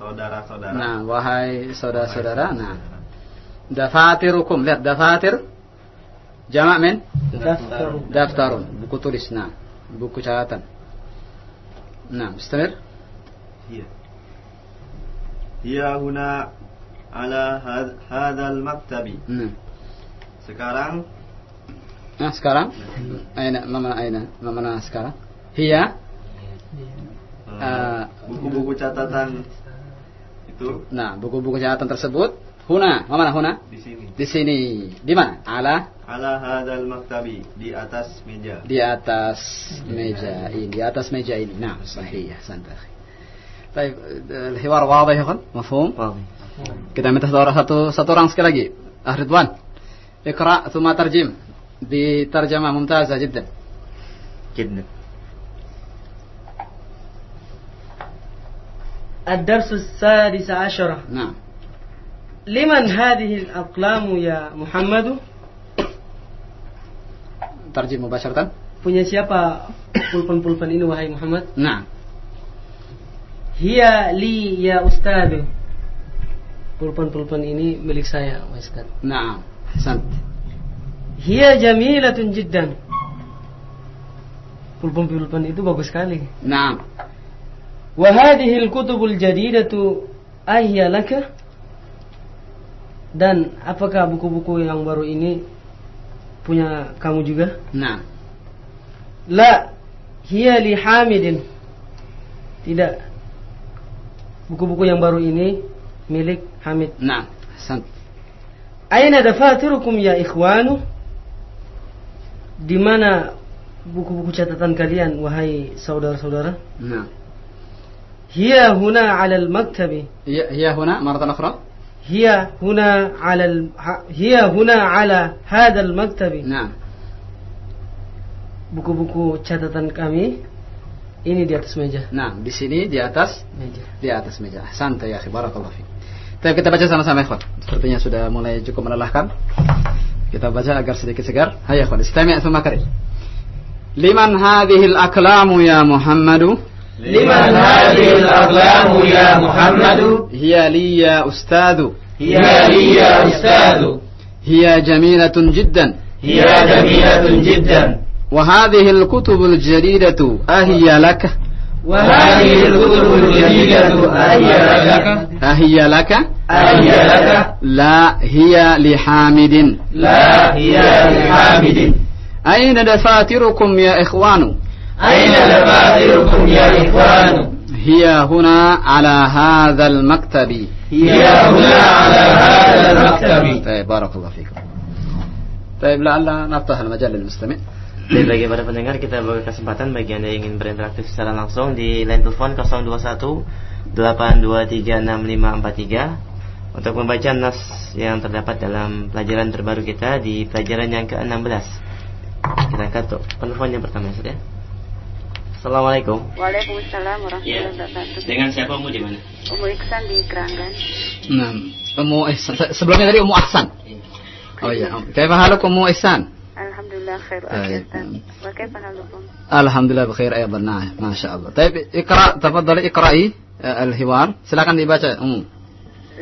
saudara-saudara. Nah, wahai saudara-saudara. Nah, dafatirukum. Lihat dafatir. Jamak men? Daftarun. Daftarun. Buku tulis. Nah, buku catatan. Nah, istamir. Iya. Hiya huna ala had- hadzal maktabi. Nah. Sekarang Nah, sekarang aina mana aina? Mana sekarang? Hiya eh, Ah. buku-buku catatan itu Nah, buku-buku catatan tersebut huna, mana huna? di sini. Di sini. Di mana? Ala Ala hadzal maktabi di atas meja. di atas meja ini, di atas meja ini. Nah, sahih, ahsanta akhi. طيب الحوار واضح يا اخوان مفهوم واضح kita minta satu orang satu satu orang sekali lagi ah Ridwan اقرا ثم ترجم بترجمه ممتازه جدا جدا الدرس السادس عشر نعم لمن هذه الأقلام يا محمد ترجم مباشره punya siapa pulpen-pulpen ini wahai Muhammad نعم Hiya li ya ustadu pulpen-pulpen ini milik saya, Pak Ustaz. Nah, sant. Hiya jamilatun jiddan. Pulpen-pulpen itu bagus sekali. Nah, Wa hadhihi al-kutubul jadidatu ahya laka? Dan apakah buku-buku yang baru ini punya kamu juga? Nah, La hiya li Hamidin. Tidak. Buku-buku yang baru ini milik Hamid. Nah, Hasan. Aina dafatirukum ya ikhwanu? Di mana buku-buku catatan kalian wahai saudara-saudara? Nah. Hiya huna 'ala al-maktabi. Hiya hiya huna maratan ukhra? Hiya huna 'ala hiya huna 'ala hadha al-maktabi. Nah. Buku-buku catatan kami ini di atas meja. Nah, di sini di atas meja. Di atas meja. Santai ya barakallahu fiik. Tapi kita baca sama-sama ikhwan. Sepertinya sudah mulai cukup melelahkan. Kita baca agar sedikit segar. Hayya ikhwan, istami' thumma karim. Liman hadhihi al-aqlamu ya Muhammadu? لمن هذه الأقلام يا محمد Hiya li ya ustadu. هي لي يا أستاذ هي جميلة جدا. هي جميلة جدا وهذه الكتب الجديدة أهي لك؟ وهذه الكتب الجديدة أهي لك. أهي لك؟ أهي لك. لا هي لحامد. لا هي لحامد. أين دفاتركم يا إخوان؟ أين دفاتركم يا إخوان؟ هي هنا على هذا المكتب. هي هنا على هذا المكتب. طيب بارك الله فيكم. طيب لعل نفتح المجال للمستمع. Baik, bagi para pendengar kita beri kesempatan bagi Anda yang ingin berinteraktif secara langsung di line telepon 021 8236543 untuk membaca nas yang terdapat dalam pelajaran terbaru kita di pelajaran yang ke-16. Kita angkat tuh penelpon yang pertama sudah. Ya. Assalamualaikum. Waalaikumsalam warahmatullahi ya, wabarakatuh. Dengan siapa Umu di mana? Umu Iksan di Keranggan. Nah, Umu Ihsan. sebelumnya tadi Umu Aksan. Iya. Oh iya, kayak halo Umu Iksan? Alhamdulillah khair طيب. afiatan. Wa kaifa halukum? الحمد لله بخير أيضا نعم ما شاء الله طيب اقرأ تفضلي اقرأي آه، الحوار silakan dibaca Ummu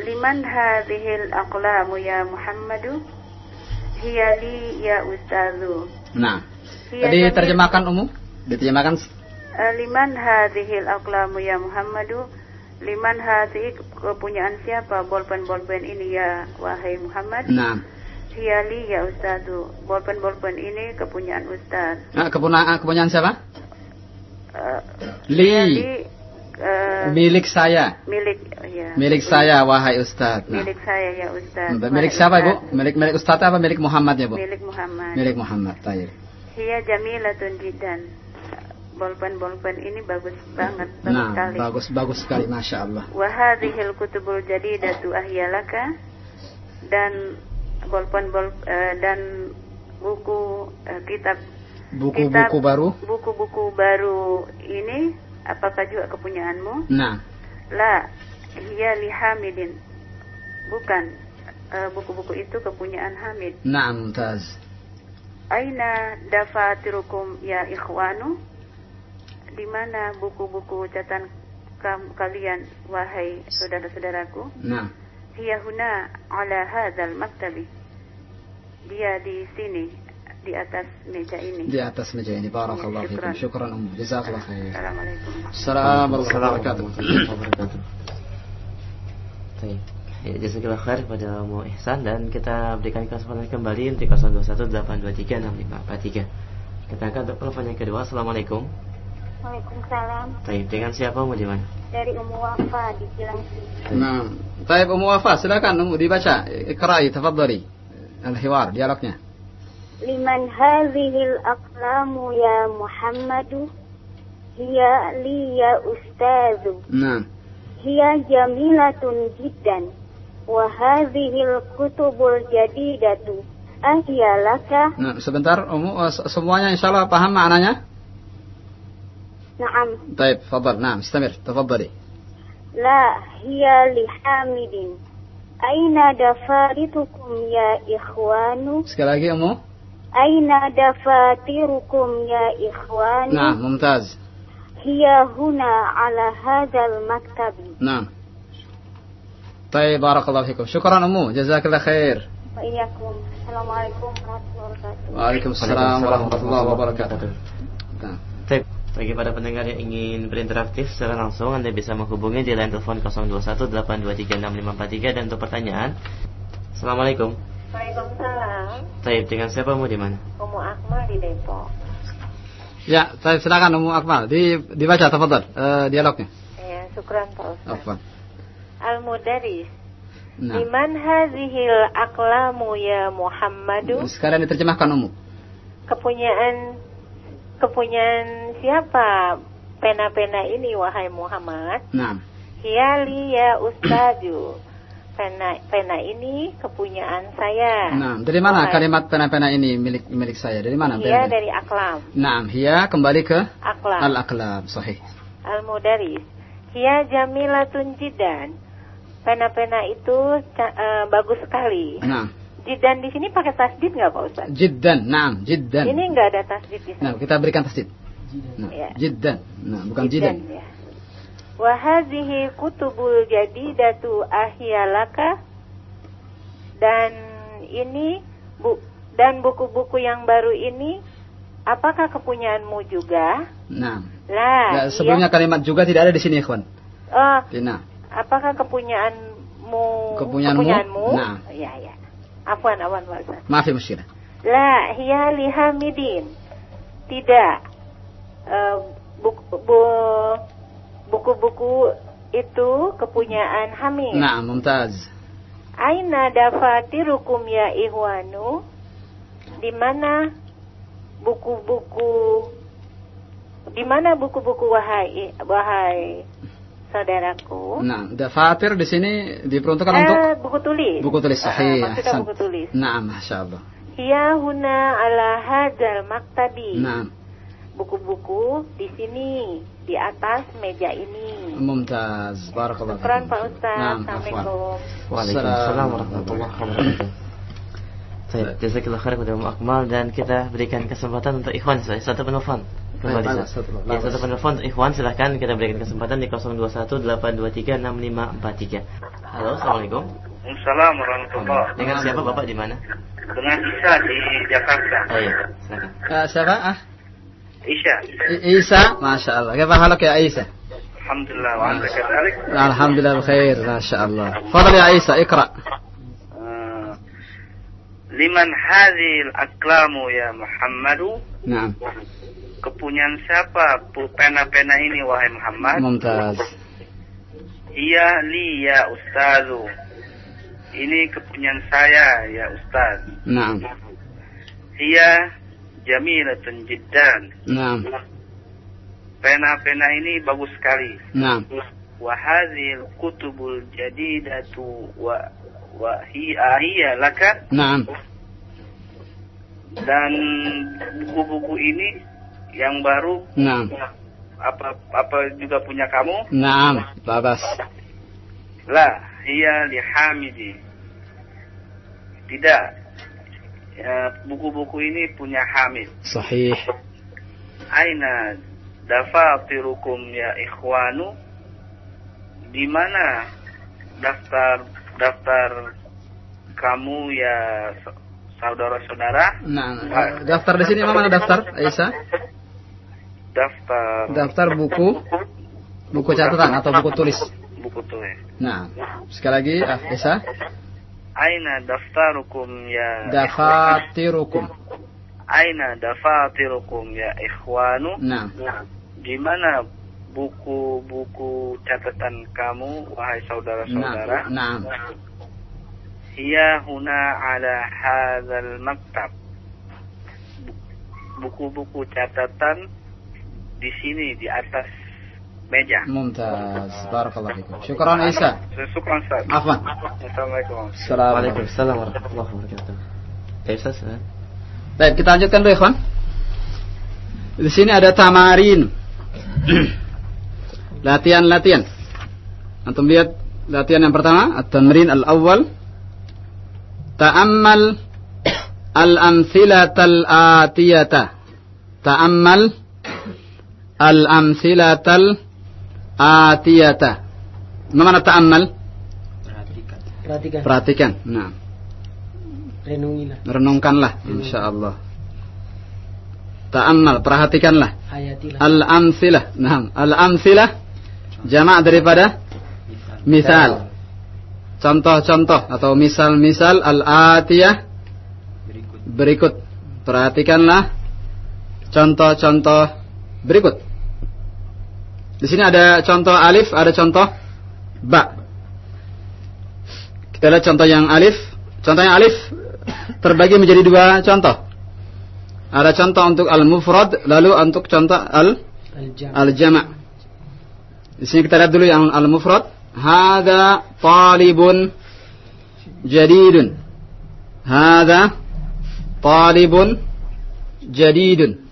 Liman hadhil aqlamu ya Muhammadu? Hiya li ya ustazu. Nah Hiya Tadi jamil- terjemahkan Ummu Diterjemahkan Eh, liman hadhil aqlamu ya Muhammadu? Liman hadhi kepunyaan siapa bolpen-bolpen ini ya wahai Muhammad? Nah Hiya li ya ustazu. Bolpen-bolpen ini kepunyaan ustaz. Ah, kepunyaan, kepunyaan siapa? Eh, Li. hiya li, eh, Milik saya. milik ya. Milik saya, wahai Ustaz. Nah. Milik saya ya Ustaz. Milik Wahai siapa, Ustaz. Ibu? Milik milik Ustaz apa milik Muhammad ya, Bu? Milik Muhammad. Milik Muhammad. Tayyib. Hiya jamilatun jiddan. Bolpen-bolpen ini bagus banget, bagus Nah, sekali. bagus bagus sekali, masya Allah. Wa hadhil kutubul jadidatu ahyalaka dan bolpen bol eh, dan buku eh, kitab Buku-buku baru. buku-buku baru ini apakah juga kepunyaanmu? Nah, La, hiya li Hamidin. Bukan. Eh, buku-buku itu kepunyaan Hamid. nah, mumtaz. Aina dafatirukum ya ikhwanu? Di mana buku-buku catatan kalian wahai saudara-saudaraku Nah. hiya huna ala hadzal maktabi dia di sini di atas meja ini Di atas meja ini. Barakallahu fikum. Syukran. Syukran Ummu. Jazakallah khair. Assalamualaikum Assalamualaikum warahmatullahi wabarakatuh. Baik. Ya, jazakallah khair pada Mu Ihsan dan kita berikan kesempatan kembali untuk 0218236543. Kita angkat untuk telepon yang kedua. Assalamualaikum. Waalaikumsalam Baik, dengan siapa Mu di mana? dari Ummu Wafa di Cilangsi. Nah. Taib Ummu Wafa, silakan Ummu dibaca. Iqra'i, tafadhali. Al-hiwar, dialognya. Liman hadhil aqlamu ya Muhammadu hiya li ya ustazu Nah. hiya jamilatun jiddan wa laka Nah, sebentar Ummu, eh, se- semuanya insyaallah paham maknanya? na'am Taib, fadal. Nah, istamir. Tafadhali. la hiya li hamidin Aina dafaritukum ya ikhwanu. Sekali lagi, Umu. Aina dafatirukum ya ikhwanu. Nah, mumtaz. Hiya huna ala hadal maktabi. Nah. Baik, barakallahu fikum. Syukran, Umu. Jazakallah khair. Waalaikumsalam warahmatullahi wabarakatuh. Waalaikumsalam warahmatullahi wabarakatuh. Nah. Bagi para pendengar yang ingin berinteraktif secara langsung, Anda bisa menghubungi di line telepon 0218236543 dan untuk pertanyaan. Assalamualaikum. Waalaikumsalam. Taib, dengan siapa mau di mana? Umu Akmal di Depok. Ya, saya silakan Umu Akmal. Di, dibaca, tafadhol, uh, dialognya. Ya, syukran Pak Ustaz. Al-Mudaris. Nah. Iman hazihil aklamu ya Muhammadu. Sekarang diterjemahkan Umu. Kepunyaan kepunyaan siapa pena-pena ini wahai Muhammad? Nah. Hiyali ya Ustazu. Pena pena ini kepunyaan saya. Nah, dari mana Wahai- kalimat pena-pena ini milik milik saya? Dari mana? Pena-pena? dari aklam. Nah, hiya kembali ke Aklam. al-aqlam, sahih. Al-Mudaris. Hiya jamilatun jidan. Pena-pena itu eh, bagus sekali. Nah, Jidan di sini pakai tasdid nggak Pak Ustaz? jiddan, naam, jiddan. Ini nggak ada tasdid di Nah, sini. kita berikan tasdid. Nah, Ya. jiddan. Nah, bukan Jiddan, jidan. ya. Wa hadhihi kutubul jadidatu ahyalaka dan ini bu dan buku-buku yang baru ini apakah kepunyaanmu juga? Nah. Lah, Ya, sebelumnya iya. kalimat juga tidak ada di sini, ikhwan. Oh, Nah, apakah kepunyaanmu Kepunyaanmu? kepunyaanmu? Nah. Ya, ya. Afwan, afwan, maaf ya musykilah. La hiya lihamidin. Tidak. Eh, buku, bu- buku-buku itu kepunyaan Hamid. Nah, mumtaz. Aina dafatirukum ya ihwanu? Di mana buku-buku di mana buku-buku wahai wahai saudaraku? Nah, dafatir di sini diperuntukkan untuk Eh, buku tulis. buku tulis Ah, sahih. maksudnya ahsan. buku tulis. Nah, masya Allah. Hiya huna ala hadzal maktabi. Nah, Buku-buku di sini, di atas meja ini. mumtaz. Barakallahu Syukran. Pak Ustaz. Nah, Assalamualaikum. Waalaikumsalam warahmatullahi wabarakatuh. Baik, jazakallah khair kepada Akmal dan kita berikan kesempatan untuk Ikhwan saya satu penelpon. Kembali Ya, satu penelpon Ikhwan silahkan kita berikan kesempatan di 0218236543. Halo, Assalamualaikum. Assalamualaikum warahmatullahi Dengan siapa Bapak di mana? Dengan Isa di Jakarta. Oh iya, silakan. Eh, siapa? Ah, Isya. I- Isa. Masya Allah. Kaifa halak ya Isa? Alhamdulillah wa anta kadzalik. Alhamdulillah bkhair. Masya Allah. Fadal ya Isa, ikra. Eh, Liman hadhil aklamu ya Muhammadu? Naam. Kepunyaan siapa pena-pena ini wahai Muhammad? Mumtaz. Iya li ya ustazu. Ini kepunyaan saya ya ustaz. Naam. Iya jamilatun jiddan. Naam. Pena-pena ini bagus sekali. Naam. Wa hadhil kutubul jadidatu wa wa hiya laka Naam. dan buku-buku ini yang baru Naam. apa apa juga punya kamu? Naam. Labas. La, hiya li Hamidi. Tidak. Ya, buku-buku ini punya Hamid. Sahih. Aina dafatirukum ya ikhwanu? di mana daftar daftar kamu ya sa- saudara-saudara? Nah, daftar di sini mana daftar, Aisyah? Daftar Daftar buku buku catatan atau buku tulis. buku tulis. Nah, sekali lagi ah, Aisyah, Aina daftarukum ya dafatirukum. Aina dafatirukum ya ikhwanu? Nah, Di mana buku-buku catatan kamu wahai saudara-saudara? nah, Hiya huna ala hadzal maktab. Bu- Buku-buku catatan di sini di atas meja. mumtaz. Barakallahu fikum. Syukran Aisyah. Syukran Ustaz. Afwan. Assalamualaikum. Assalamualaikum. Waalaikumsalam warahmatullahi wabarakatuh. Ustaz. ya. Baik, kita lanjutkan dulu, ikhwan. Di sini ada tamarin. Latihan-latihan. Antum lihat latihan yang pertama, at-tamrin al-awwal. Ta'ammal al-amthilatal atiyata. Ta'ammal al-amthilatal atiyata. Ma mana ta'ammal? Perhatikan. Perhatikan. Nah, Renungilah. renungkanlah insyaallah. Ta'ammal, perhatikanlah. Hayatilah. Al-amsilah. Nah, al-amsilah jamak daripada misal. Contoh-contoh atau misal-misal al-atiyah berikut. Perhatikanlah contoh-contoh berikut. Di sini ada contoh alif, ada contoh ba. Kita lihat contoh yang alif. Contoh yang alif terbagi menjadi dua contoh. Ada contoh untuk al-mufrad, lalu untuk contoh al Al-jam. al-jama'. Di sini kita lihat dulu yang al-mufrad. Hada talibun jadidun. Hada talibun jadidun.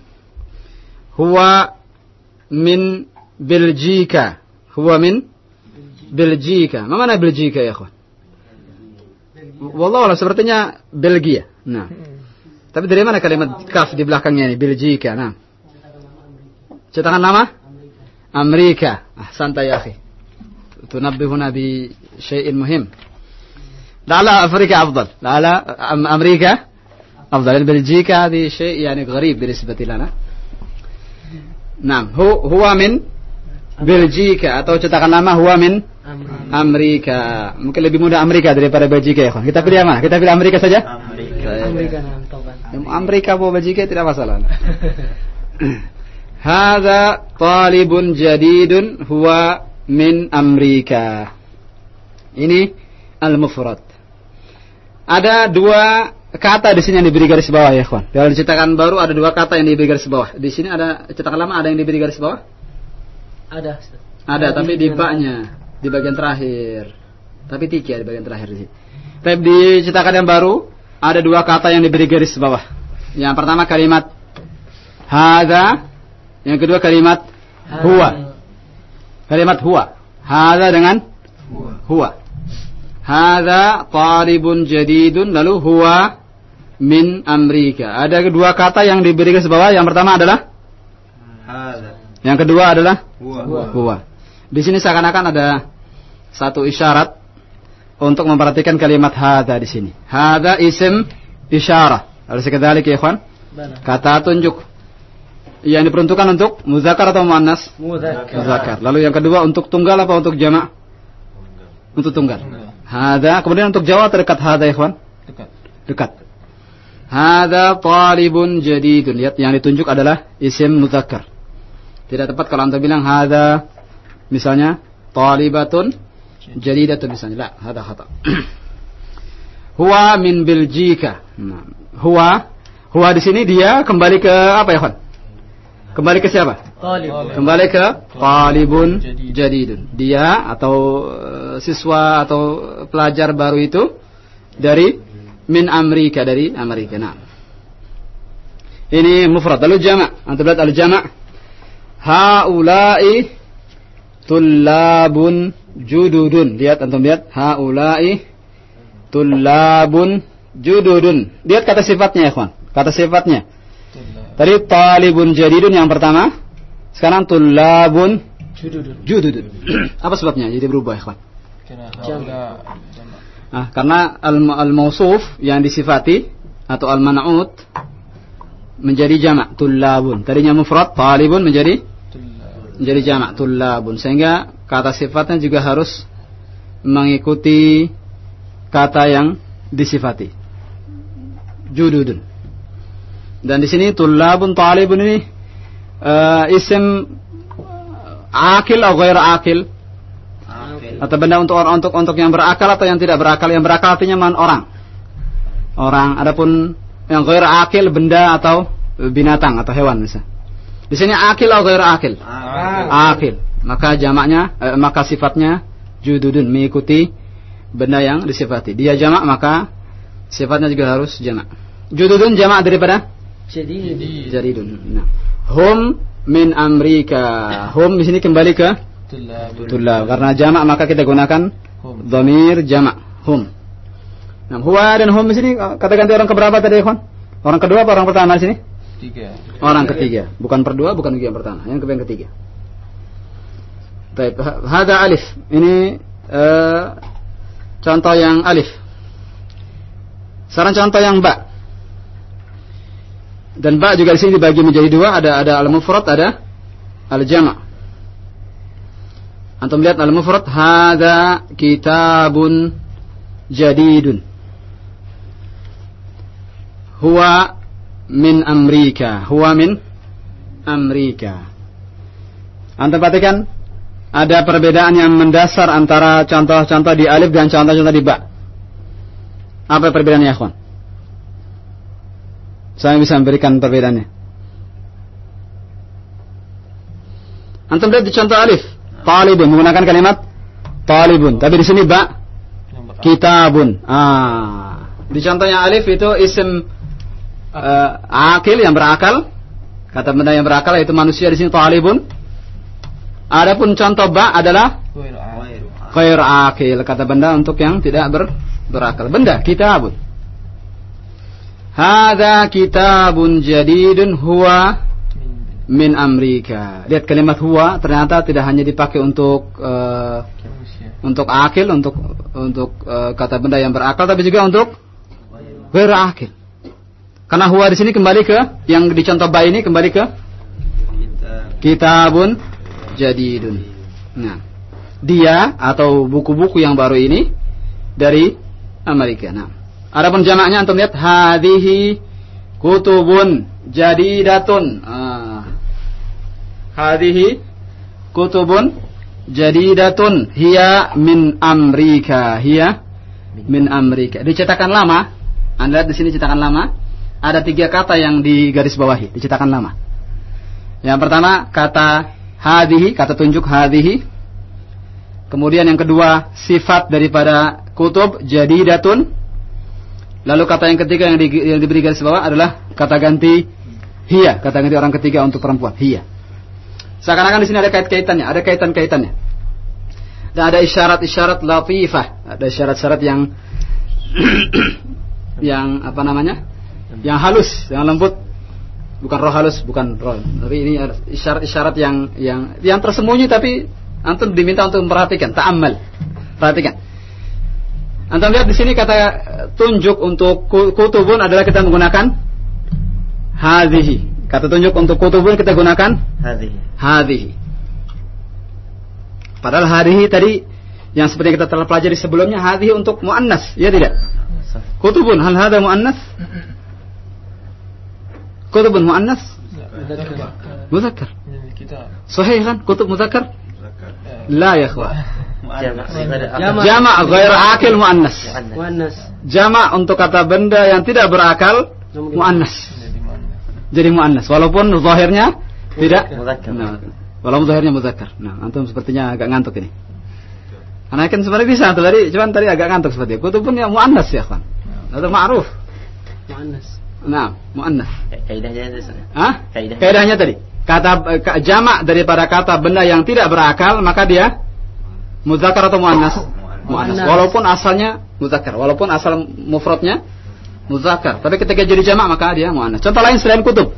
Huwa min Belgika. Huwa min Belgika. Ma mana Belgika ya akhwan? Wallah sepertinya Belgia. Nah. Tapi dari mana kalimat kaf di belakangnya ini? Belgika. Nah. Cetakan nama? Amerika. Ah, santai ya akhi. تنبهنا بشيء مهم لعل أفريقيا أفضل لعل أم- أمريكا أفضل بلجيكا هذه شيء يعني غريب بالنسبة لنا نعم هو هو من Belgika atau cetakan lama Huamin Amerika. Amerika. Mungkin lebih mudah Amerika daripada Belgika ya. Kita pilih mana? Kita pilih Amerika saja? Amerika. Amerika Amerika mau Belgika tidak masalah. Hada talibun jadidun huwa min Amerika. Ini al-mufrad. Ada dua kata di sini yang diberi garis bawah ya, kawan. Kalau cetakan baru ada dua kata yang diberi garis bawah. Di sini ada cetakan lama ada yang diberi garis bawah? Ada. Ada, tapi di baknya, di bagian terakhir. Tapi tiga di bagian terakhir di sini. Tapi di cetakan yang baru ada dua kata yang diberi garis bawah. Yang pertama kalimat hada, yang kedua kalimat huwa. Kalimat huwa. Hada dengan huwa. Hada talibun jadidun lalu huwa min Amerika. Ada kedua kata yang diberi garis bawah. Yang pertama adalah. Yang kedua adalah Huwa. huwa. Di sini seakan-akan ada satu isyarat untuk memperhatikan kalimat hada di sini. Hada isim isyarah. Harus sekadalik ya ikhwan. Kata tunjuk. Yang diperuntukkan untuk muzakkar atau muannas? Muzakkar. Muzakkar. Lalu yang kedua untuk tunggal apa untuk jamak? Untuk tunggal. Hada. Kemudian untuk jawa terdekat hada ya ikhwan. Dekat. Dekat. Hada talibun jadidun. Lihat yang ditunjuk adalah isim muzakkar. Tidak tepat kalau anda bilang hada misalnya talibatun jadidatun misalnya. La, hada khata. huwa min Belgika. Nah, huwa huwa di sini dia kembali ke apa ya, Khan? Kembali ke siapa? Talib. Kembali ke talibun jadidun. Dia atau eh, siswa atau pelajar baru itu dari min Amerika dari Amerika. Nah. Ini mufrad. Lalu jamak. Antum lihat al jamak. Haula'i tullabun jududun. Lihat antum lihat. Haula'i tullabun jududun. Lihat kata sifatnya ya, kawan. Kata sifatnya. Tadi talibun jadidun yang pertama. Sekarang tullabun Jududun. Jududun. Apa sebabnya jadi berubah, ada jamak. Ah, karena al- al-mausuf yang disifati atau al-man'ut menjadi jamak tullabun. Tadinya mufrad talibun menjadi menjadi jamak tullabun. Sehingga kata sifatnya juga harus mengikuti kata yang disifati. Jududun. Dan di sini tullabun talibun ini eh, isim akil atau ghair akil? Atau benda untuk orang untuk untuk yang berakal atau yang tidak berakal? Yang berakal artinya man orang. Orang adapun yang ghair akil benda atau binatang atau hewan misalnya di sini akil atau ghair akil? Akil. Maka jamaknya eh, maka sifatnya jududun mengikuti benda yang disifati. Dia jamak maka sifatnya juga harus jamak. Jududun jamak daripada? Jadi jaridun nah. hum min amrika hum di sini kembali ke Tulab. Karena jamak maka kita gunakan dhamir jamak. Hum. Nah, huwa dan hum di sini kata ganti orang keberapa tadi, Ikhwan? Orang kedua apa orang pertama di sini? Tiga. Orang ketiga. Bukan per dua, bukan yang pertama, yang yang ketiga. Baik, ha- hada alif. Ini eh, contoh yang alif. Sekarang contoh yang ba. Dan ba juga di sini dibagi menjadi dua, ada ada al-mufrad, ada al-jama'. Antum lihat al-mufrad hada kitabun jadidun. Huwa min Amerika. Huwa min Amerika. Antum perhatikan ada perbedaan yang mendasar antara contoh-contoh di alif dan contoh-contoh di ba. Apa perbedaannya, Ikhwan? Saya bisa memberikan perbedaannya. Antum lihat di contoh alif, talibun menggunakan kalimat talibun, tapi di sini ba kitabun. Ah, di contohnya alif itu isim eh, akil yang berakal. Kata benda yang berakal yaitu manusia di sini talibun. Adapun contoh ba adalah khair akil kata benda untuk yang tidak ber, berakal. Benda kitabun. Hada kitabun jadidun huwa min Amerika. Lihat kalimat huwa ternyata tidak hanya dipakai untuk eh, untuk akil, untuk untuk eh, kata benda yang berakal, tapi juga untuk berakil. Karena huwa di sini kembali ke yang dicontoh ba ini kembali ke kitabun jadidun. Nah, dia atau buku-buku yang baru ini dari Amerika. Nah, adapun jamaknya antum lihat hadhihi kutubun jadidatun. Ah. Hadhihi kutubun jadidatun hiya min Amerika. Hiya min Amerika. Di cetakan lama, Anda lihat di sini cetakan lama, ada tiga kata yang di garis bawahi di cetakan lama. Yang pertama kata hadhihi, kata tunjuk hadhihi. Kemudian yang kedua sifat daripada kutub jadidatun. Lalu kata yang ketiga yang, di, yang diberi garis bawah adalah kata ganti hiya, kata ganti orang ketiga untuk perempuan, hiya. Seakan-akan di sini ada kait-kaitannya, ada kaitan-kaitannya. Dan ada isyarat-isyarat latifah, ada isyarat-isyarat yang yang apa namanya? Yang halus, yang lembut. Bukan roh halus, bukan roh. Tapi ini isyarat-isyarat yang yang yang tersembunyi tapi antum diminta untuk memperhatikan, ta'ammal. Perhatikan. Antum lihat di sini kata tunjuk untuk ku- kutubun adalah kita menggunakan hadhihi. Kata tunjuk untuk kutubun kita gunakan Hadhihi. hadhihi. Padahal hadhihi tadi yang seperti yang kita telah pelajari sebelumnya hadhihi untuk muannas, ya tidak? Kutubun hal hada muannas? Kita Sahih kan? Kutub muzakkar? La ya ikhwah. Jamak. Jamak ghair akil muannas. Muannas. Jamak untuk kata benda yang tidak berakal muannas. Jadi muannas walaupun zahirnya tidak Muzakkar. Nah, walaupun zahirnya muzakkar. Nah, antum sepertinya agak ngantuk ini. Karena kan sebenarnya bisa tuh tadi, cuman tadi agak ngantuk seperti itu. Kutubun ya muannas ya, kan. Itu ma'ruf. Muannas. Nah, muannas. Kaidahnya Hah? Kaidahnya. Kaidahnya tadi. Kata eh, jamak daripada kata benda yang tidak berakal maka dia muzakkar atau oh, muannas? Muannas. Walaupun asalnya muzakkar, walaupun asal mufradnya muzakkar, tapi ketika jadi jamak maka dia muannas. Contoh lain selain kutub.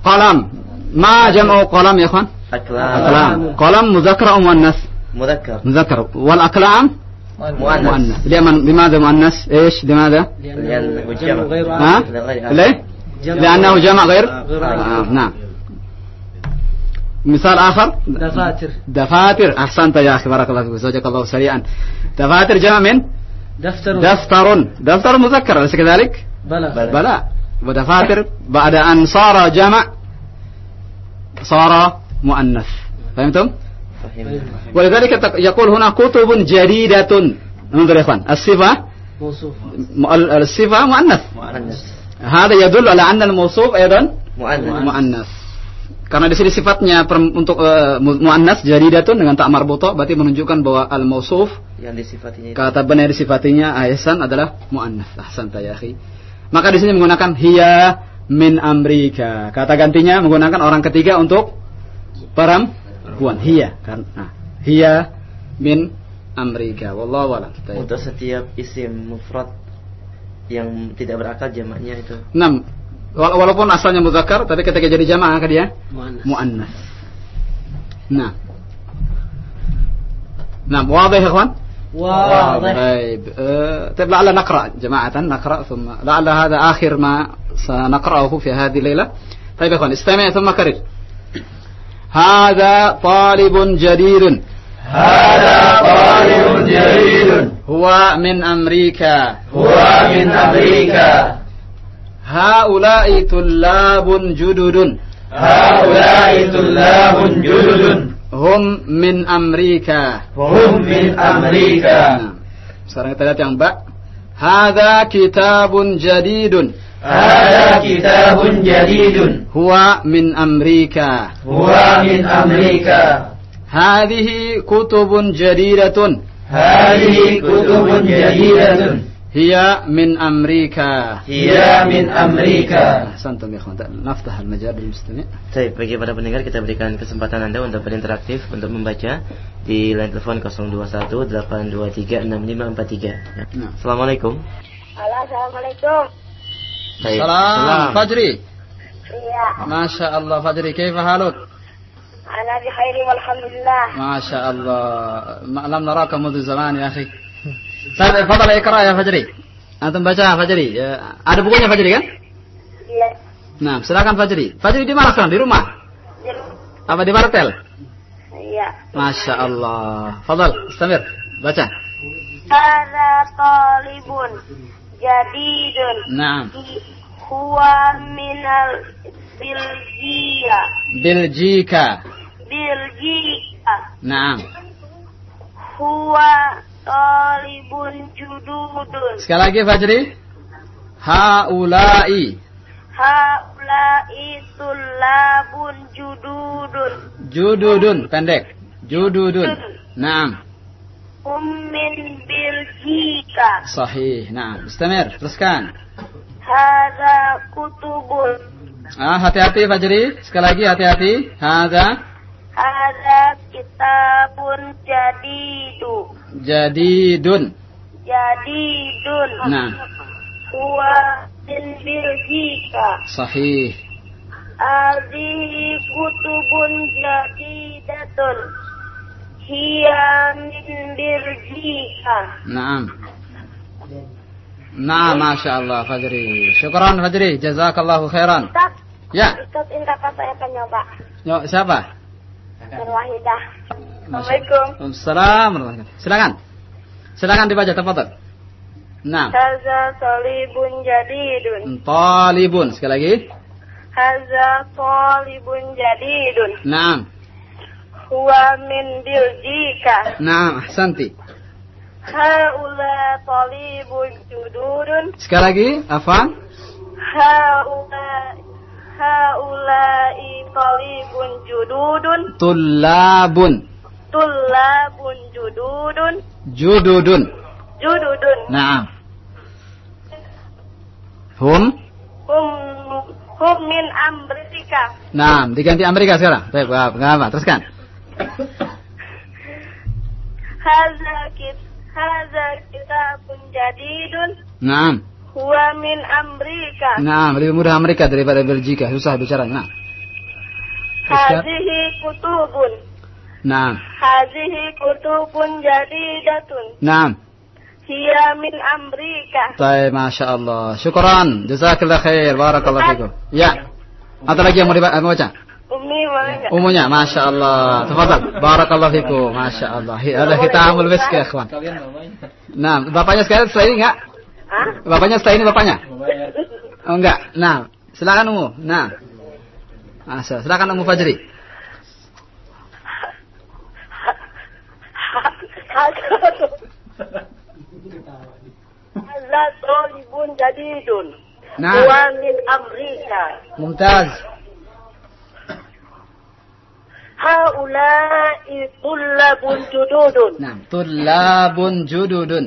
Qalam. Ma jam'u qalam ya, Khan? Aklam. Aklam. Qalam muzakkar atau muannas? Muzakkar. Muzakkar. Wal aklam? مؤنث. لمن لماذا مؤنث؟ إيش؟ لماذا؟ لأنه جمع. ها؟ ليه لأنه جمع غير غير آه. نعم. مثال آخر؟ دفاتر. دفاتر. أحسنت يا أخي بارك الله فيك. زوجك الله سريعا. دفاتر جمع من؟ دفتر. دفتر. دفتر مذكر أليس كذلك؟ بلى. بلى. ودفاتر بعد أن صار جمع صار مؤنث. فهمتم. ولذلك تق- يقول هنا كتب جديدة انظر يا إخوان الصفة موصوف م- ال- الصفة مؤنث Muannas. هذا يدل على أن الموصوف أيضا Muannas. muannas. Karena di sini sifatnya per- untuk uh, mu- muannas jadidatun dengan tak marbuto berarti menunjukkan bahwa al mausuf Yang disifatinya itu. kata benar disifatinya ahsan adalah muannas. Ahsan ya akhi. Maka di sini menggunakan hiya min Amerika. Kata gantinya menggunakan orang ketiga untuk perempuan. Hiya kan. Nah, hiya min Amerika. Wallahu a'lam. Baik. Untuk setiap isim mufrad yang tidak berakal jamaknya itu. Enam. Wala- Walaupun asalnya muzakkar, tapi ketika jadi jamak maka dia مؤنث مؤنث نعم نعم واضح يا اخوان واضح طيب آه، طيب لعل نقرا جماعه نقرا ثم لعل هذا اخر ما سنقراه في هذه الليله طيب يا اخوان استمع ثم كرر هذا طالب جديد هذا طالب جديد هو من امريكا هو من أمريكا هؤلاء طلاب جدد هؤلاء طلاب جدد هم من امريكا هم من أمريكا Nah, sekarang kita lihat yang ba. Hada kitabun jadidun. هذا كتاب جديد Huwa min Amerika. هو من أمريكا Hadihi kutubun jadidatun. هذه كتب جديدة Hiya min Amerika. هي من أمريكا Ahsantum ya ikhwan. Naftah al-majal lil mustami'. Baik, bagi para pendengar kita berikan kesempatan Anda untuk berinteraktif untuk membaca di line telepon 021 823 6543. Ya. Nah. Assalamualaikum. Halo, Assalamualaikum. Baik. Salam Fajri. Iya, Masya Allah Fajri. Haluk? ana bi khairi walhamdulillah. Masya Allah. Ma- Lam naraka mundu zaman ya akhi. Saya fadal ikra ya Fajri. Antum baca Fajri. Ya, ada bukunya Fajri kan? Iya. Nah, silakan Fajri. Fajri di mana sekarang? Di rumah? Apa di Martel? Iya. Masya Allah. Fadal, istamir. Baca. Hada talibun jadidun. Naam. Huwa minal Belgia. Biljika. Belgia. Naam. Huwa talibun jududun. Sekali lagi Fajri. Haulai. Haulai tulabun jududun. Jududun. Pendek. Jududun. Naam. Min Belgika. Sahih. Naam. Istamir. Teruskan. Hada kutubun. Ah, hati-hati Fajri. Sekali lagi hati-hati. Hada Hada kitabun jadidu. jadidun. Jadidun. Nah. Huwa min Belgika. Sahih. Hadhihi kutubun jadidatun. Hiya min Belgika. Naam. Nah, Masya Allah Fajri. Syukran Fajri. Jazakallahu khairan. Ustaz, Ya. Ustaz indra saya akan nyoba. Yo, siapa? Nur Wahidah. Assalamualaikum. Assalamualaikum. Silakan. Silakan dibaca tafadhol. Nah, Haza salibun jadidun. talibun sekali lagi. Haza talibun jadidun. Naam. Huwa min Belgika. Naam, ahsanti. Haula talibun jududun. Sekali lagi, afan. Haula haulai talibun jududun. Tullabun. Tullabun jududun. Jududun. Jududun. Naam. Hum. Hum hum min Amerika. Naam, diganti Amerika sekarang. Baik, enggak enggak apa, teruskan. Haza kit haza kitabun jadidun. Naam. Huwa min Amerika. Naam, lebih mudah Amerika daripada Belgika. Susah bicaranya. Nah. Hadhihi kutubun. Naam. Hadhihi kutubun jadidatun. Naam. Hiya min Amrika. Baik, Masya Allah. Syukran. Jazakallah khair. Barakallah fikum. Ya. Ada lagi yang mau diba- mau baca? Umi boleh nggak? Umunya, Masya Allah. Tafadhal. Barakallah fikum. Masya Allah. Ada hitamul misk ya, ikhwan. Nah, bapaknya sekalian setelah ini enggak? Hah? Bapaknya setelah ini bapaknya? Oh, enggak. Nah, silakan Umu. Nah. Masya, silakan Umu Fajri. Talibun jadidun. Nah. Huwa min Amrika. Mumtaz. Haula'i tullabun jududun. Nah, tullabun jududun.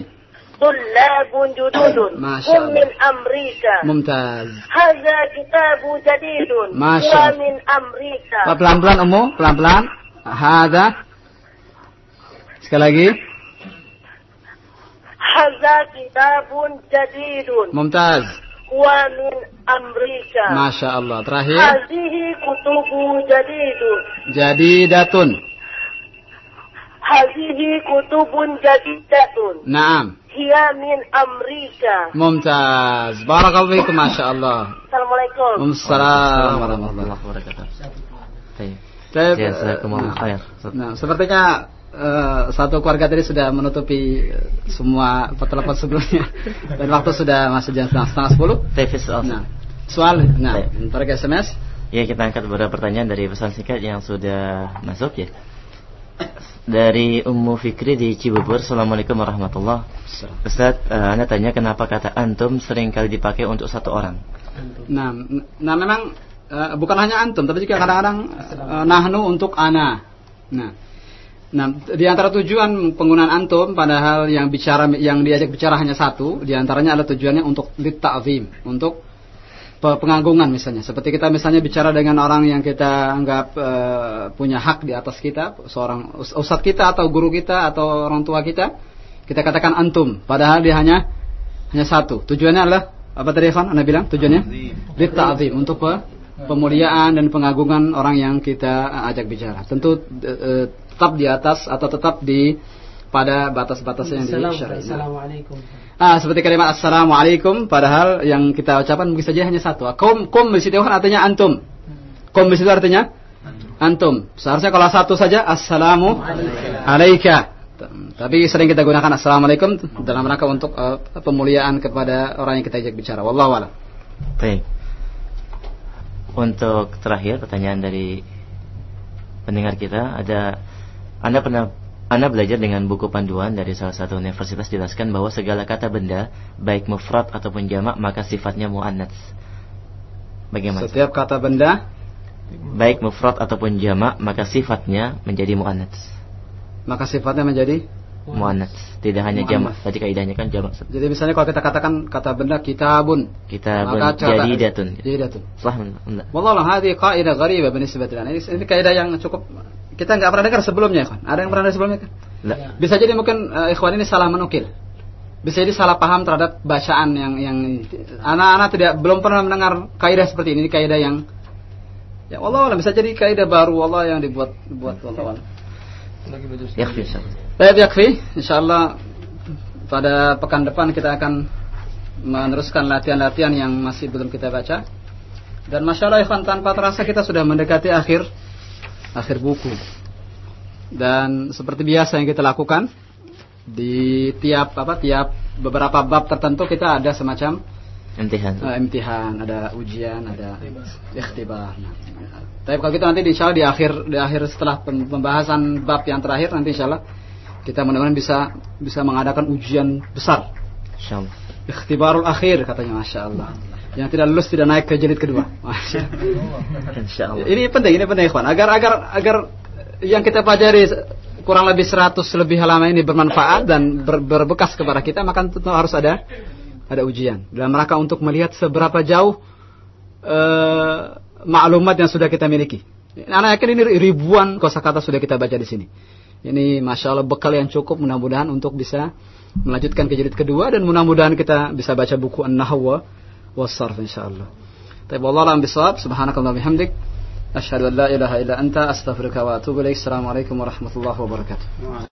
Tullabun jududun. Masya Hum Allah. min Amrika. Mumtaz. Hadza kitabu jadidun. Masya Allah. min Amrika. Pak, Pelan-pelan Umu, pelan-pelan. Hada. Sekali lagi. Hadza kitabun jadidun. Mumtaz. Huwa min Amrika. Masya Allah. Terakhir. Hadhihi kutubu jadidun. Jadi datun. Hadhihi kutubun jadidatun. Naam. Hiya min Amrika. Mumtaz. Barakallahu fikum. Masya Allah. Assalamualaikum. Waalaikumsalam warahmatullahi wabarakatuh. Baik. Baik. Jazakumullah khair. Nah, sepertinya eh, satu keluarga tadi sudah menutupi eh, semua telepon sebelumnya dan waktu sudah masuk jam setengah, setengah sepuluh. Tefis soal. Nah, soal, nah, ntar ke SMS. Ya kita angkat beberapa pertanyaan dari pesan singkat yang sudah masuk ya. Dari Ummu Fikri di Cibubur. Assalamualaikum warahmatullahi Ustaz, eh, Anda tanya kenapa kata antum sering kali dipakai untuk satu orang. Nah, nah memang eh, bukan hanya antum, tapi juga kadang-kadang eh, nahnu untuk ana. Nah, nah di antara tujuan penggunaan antum padahal yang bicara yang diajak bicara hanya satu, di antaranya adalah tujuannya untuk litta'zim, untuk pe- pengagungan misalnya. Seperti kita misalnya bicara dengan orang yang kita anggap eh, punya hak di atas kita, seorang us- ustadz kita atau guru kita atau orang tua kita, kita katakan antum, padahal dia hanya hanya satu. Tujuannya adalah apa tadi Evan? Anda bilang tujuannya? Litta'zim untuk pe- pemuliaan dan pengagungan orang yang kita eh, ajak bicara. Tentu eh, tetap di atas atau tetap di pada batas-batas yang disyariatkan. Assalamualaikum. Ah, seperti kalimat assalamualaikum padahal yang kita ucapkan mungkin saja hanya satu. Kum kum di situ kan artinya antum. Kum di situ artinya antum. Seharusnya kalau satu saja assalamu alaika. Tapi sering kita gunakan assalamualaikum dalam rangka untuk eh, pemuliaan kepada orang yang kita ajak bicara. Wallahu a'lam. Baik. Untuk terakhir pertanyaan dari pendengar kita ada anda pernah anda belajar dengan buku panduan dari salah satu universitas jelaskan bahwa segala kata benda, baik mufrad ataupun jamak, maka sifatnya mu'annats. Bagaimana? Setiap kata benda, baik mufrad ataupun jamak, maka sifatnya menjadi mu'annats. Maka sifatnya menjadi? Mu'annats. Tidak hanya jamak, tadi kaidahnya kan jamak. Jadi misalnya kalau kita katakan kata benda kitabun. Kitabun, maka jadi datun. Jadi datun. Sah. Wallahu hadhihi qaidah kaidah gharibah benisbatnya. Ini kaidah yang cukup kita nggak pernah dengar sebelumnya, kan? Ada yang pernah dengar sebelumnya kan? Enggak. Bisa jadi mungkin eh, ikhwan ini salah menukil. Bisa jadi salah paham terhadap bacaan yang yang anak-anak tidak belum pernah mendengar kaidah seperti ini, kaidah yang ya Allah bisa jadi kaidah baru Allah yang dibuat buat Allah. Yakfi Ustaz. Baik yakfi, insyaallah pada pekan depan kita akan meneruskan latihan-latihan yang masih belum kita baca. Dan masya Allah ikhwan tanpa terasa kita sudah mendekati akhir akhir buku. Dan seperti biasa yang kita lakukan di tiap apa tiap beberapa bab tertentu kita ada semacam Imtihan. uh, imtihan, ada ujian, ada ikhtibar. Nah, tapi kalau kita nanti insya Allah di akhir di akhir setelah pem- pembahasan bab yang terakhir nanti insya Allah kita mudah-mudahan bisa bisa mengadakan ujian besar. Insyaallah. Ikhtibarul akhir katanya masya Allah. Yang tidak lulus tidak naik ke jilid kedua. Masya. Ini penting, ini penting ikhwan. Agar agar agar yang kita pelajari kurang lebih 100 lebih halaman ini bermanfaat dan ber- berbekas kepada kita, maka tentu harus ada ada ujian dalam rangka untuk melihat seberapa jauh eh, maklumat yang sudah kita miliki. Anak yakin ini ribuan kosakata sudah kita baca di sini. Ini masya Allah bekal yang cukup mudah-mudahan untuk bisa melanjutkan ke jilid kedua dan mudah-mudahan kita bisa baca buku An-Nahwa was-Sarf insyaallah. Tapi Allah alam bisawab subhanakallah bihamdik Asyhadu an la ilaha illa anta astaghfiruka wa atubu ilaik. Assalamualaikum warahmatullahi wabarakatuh.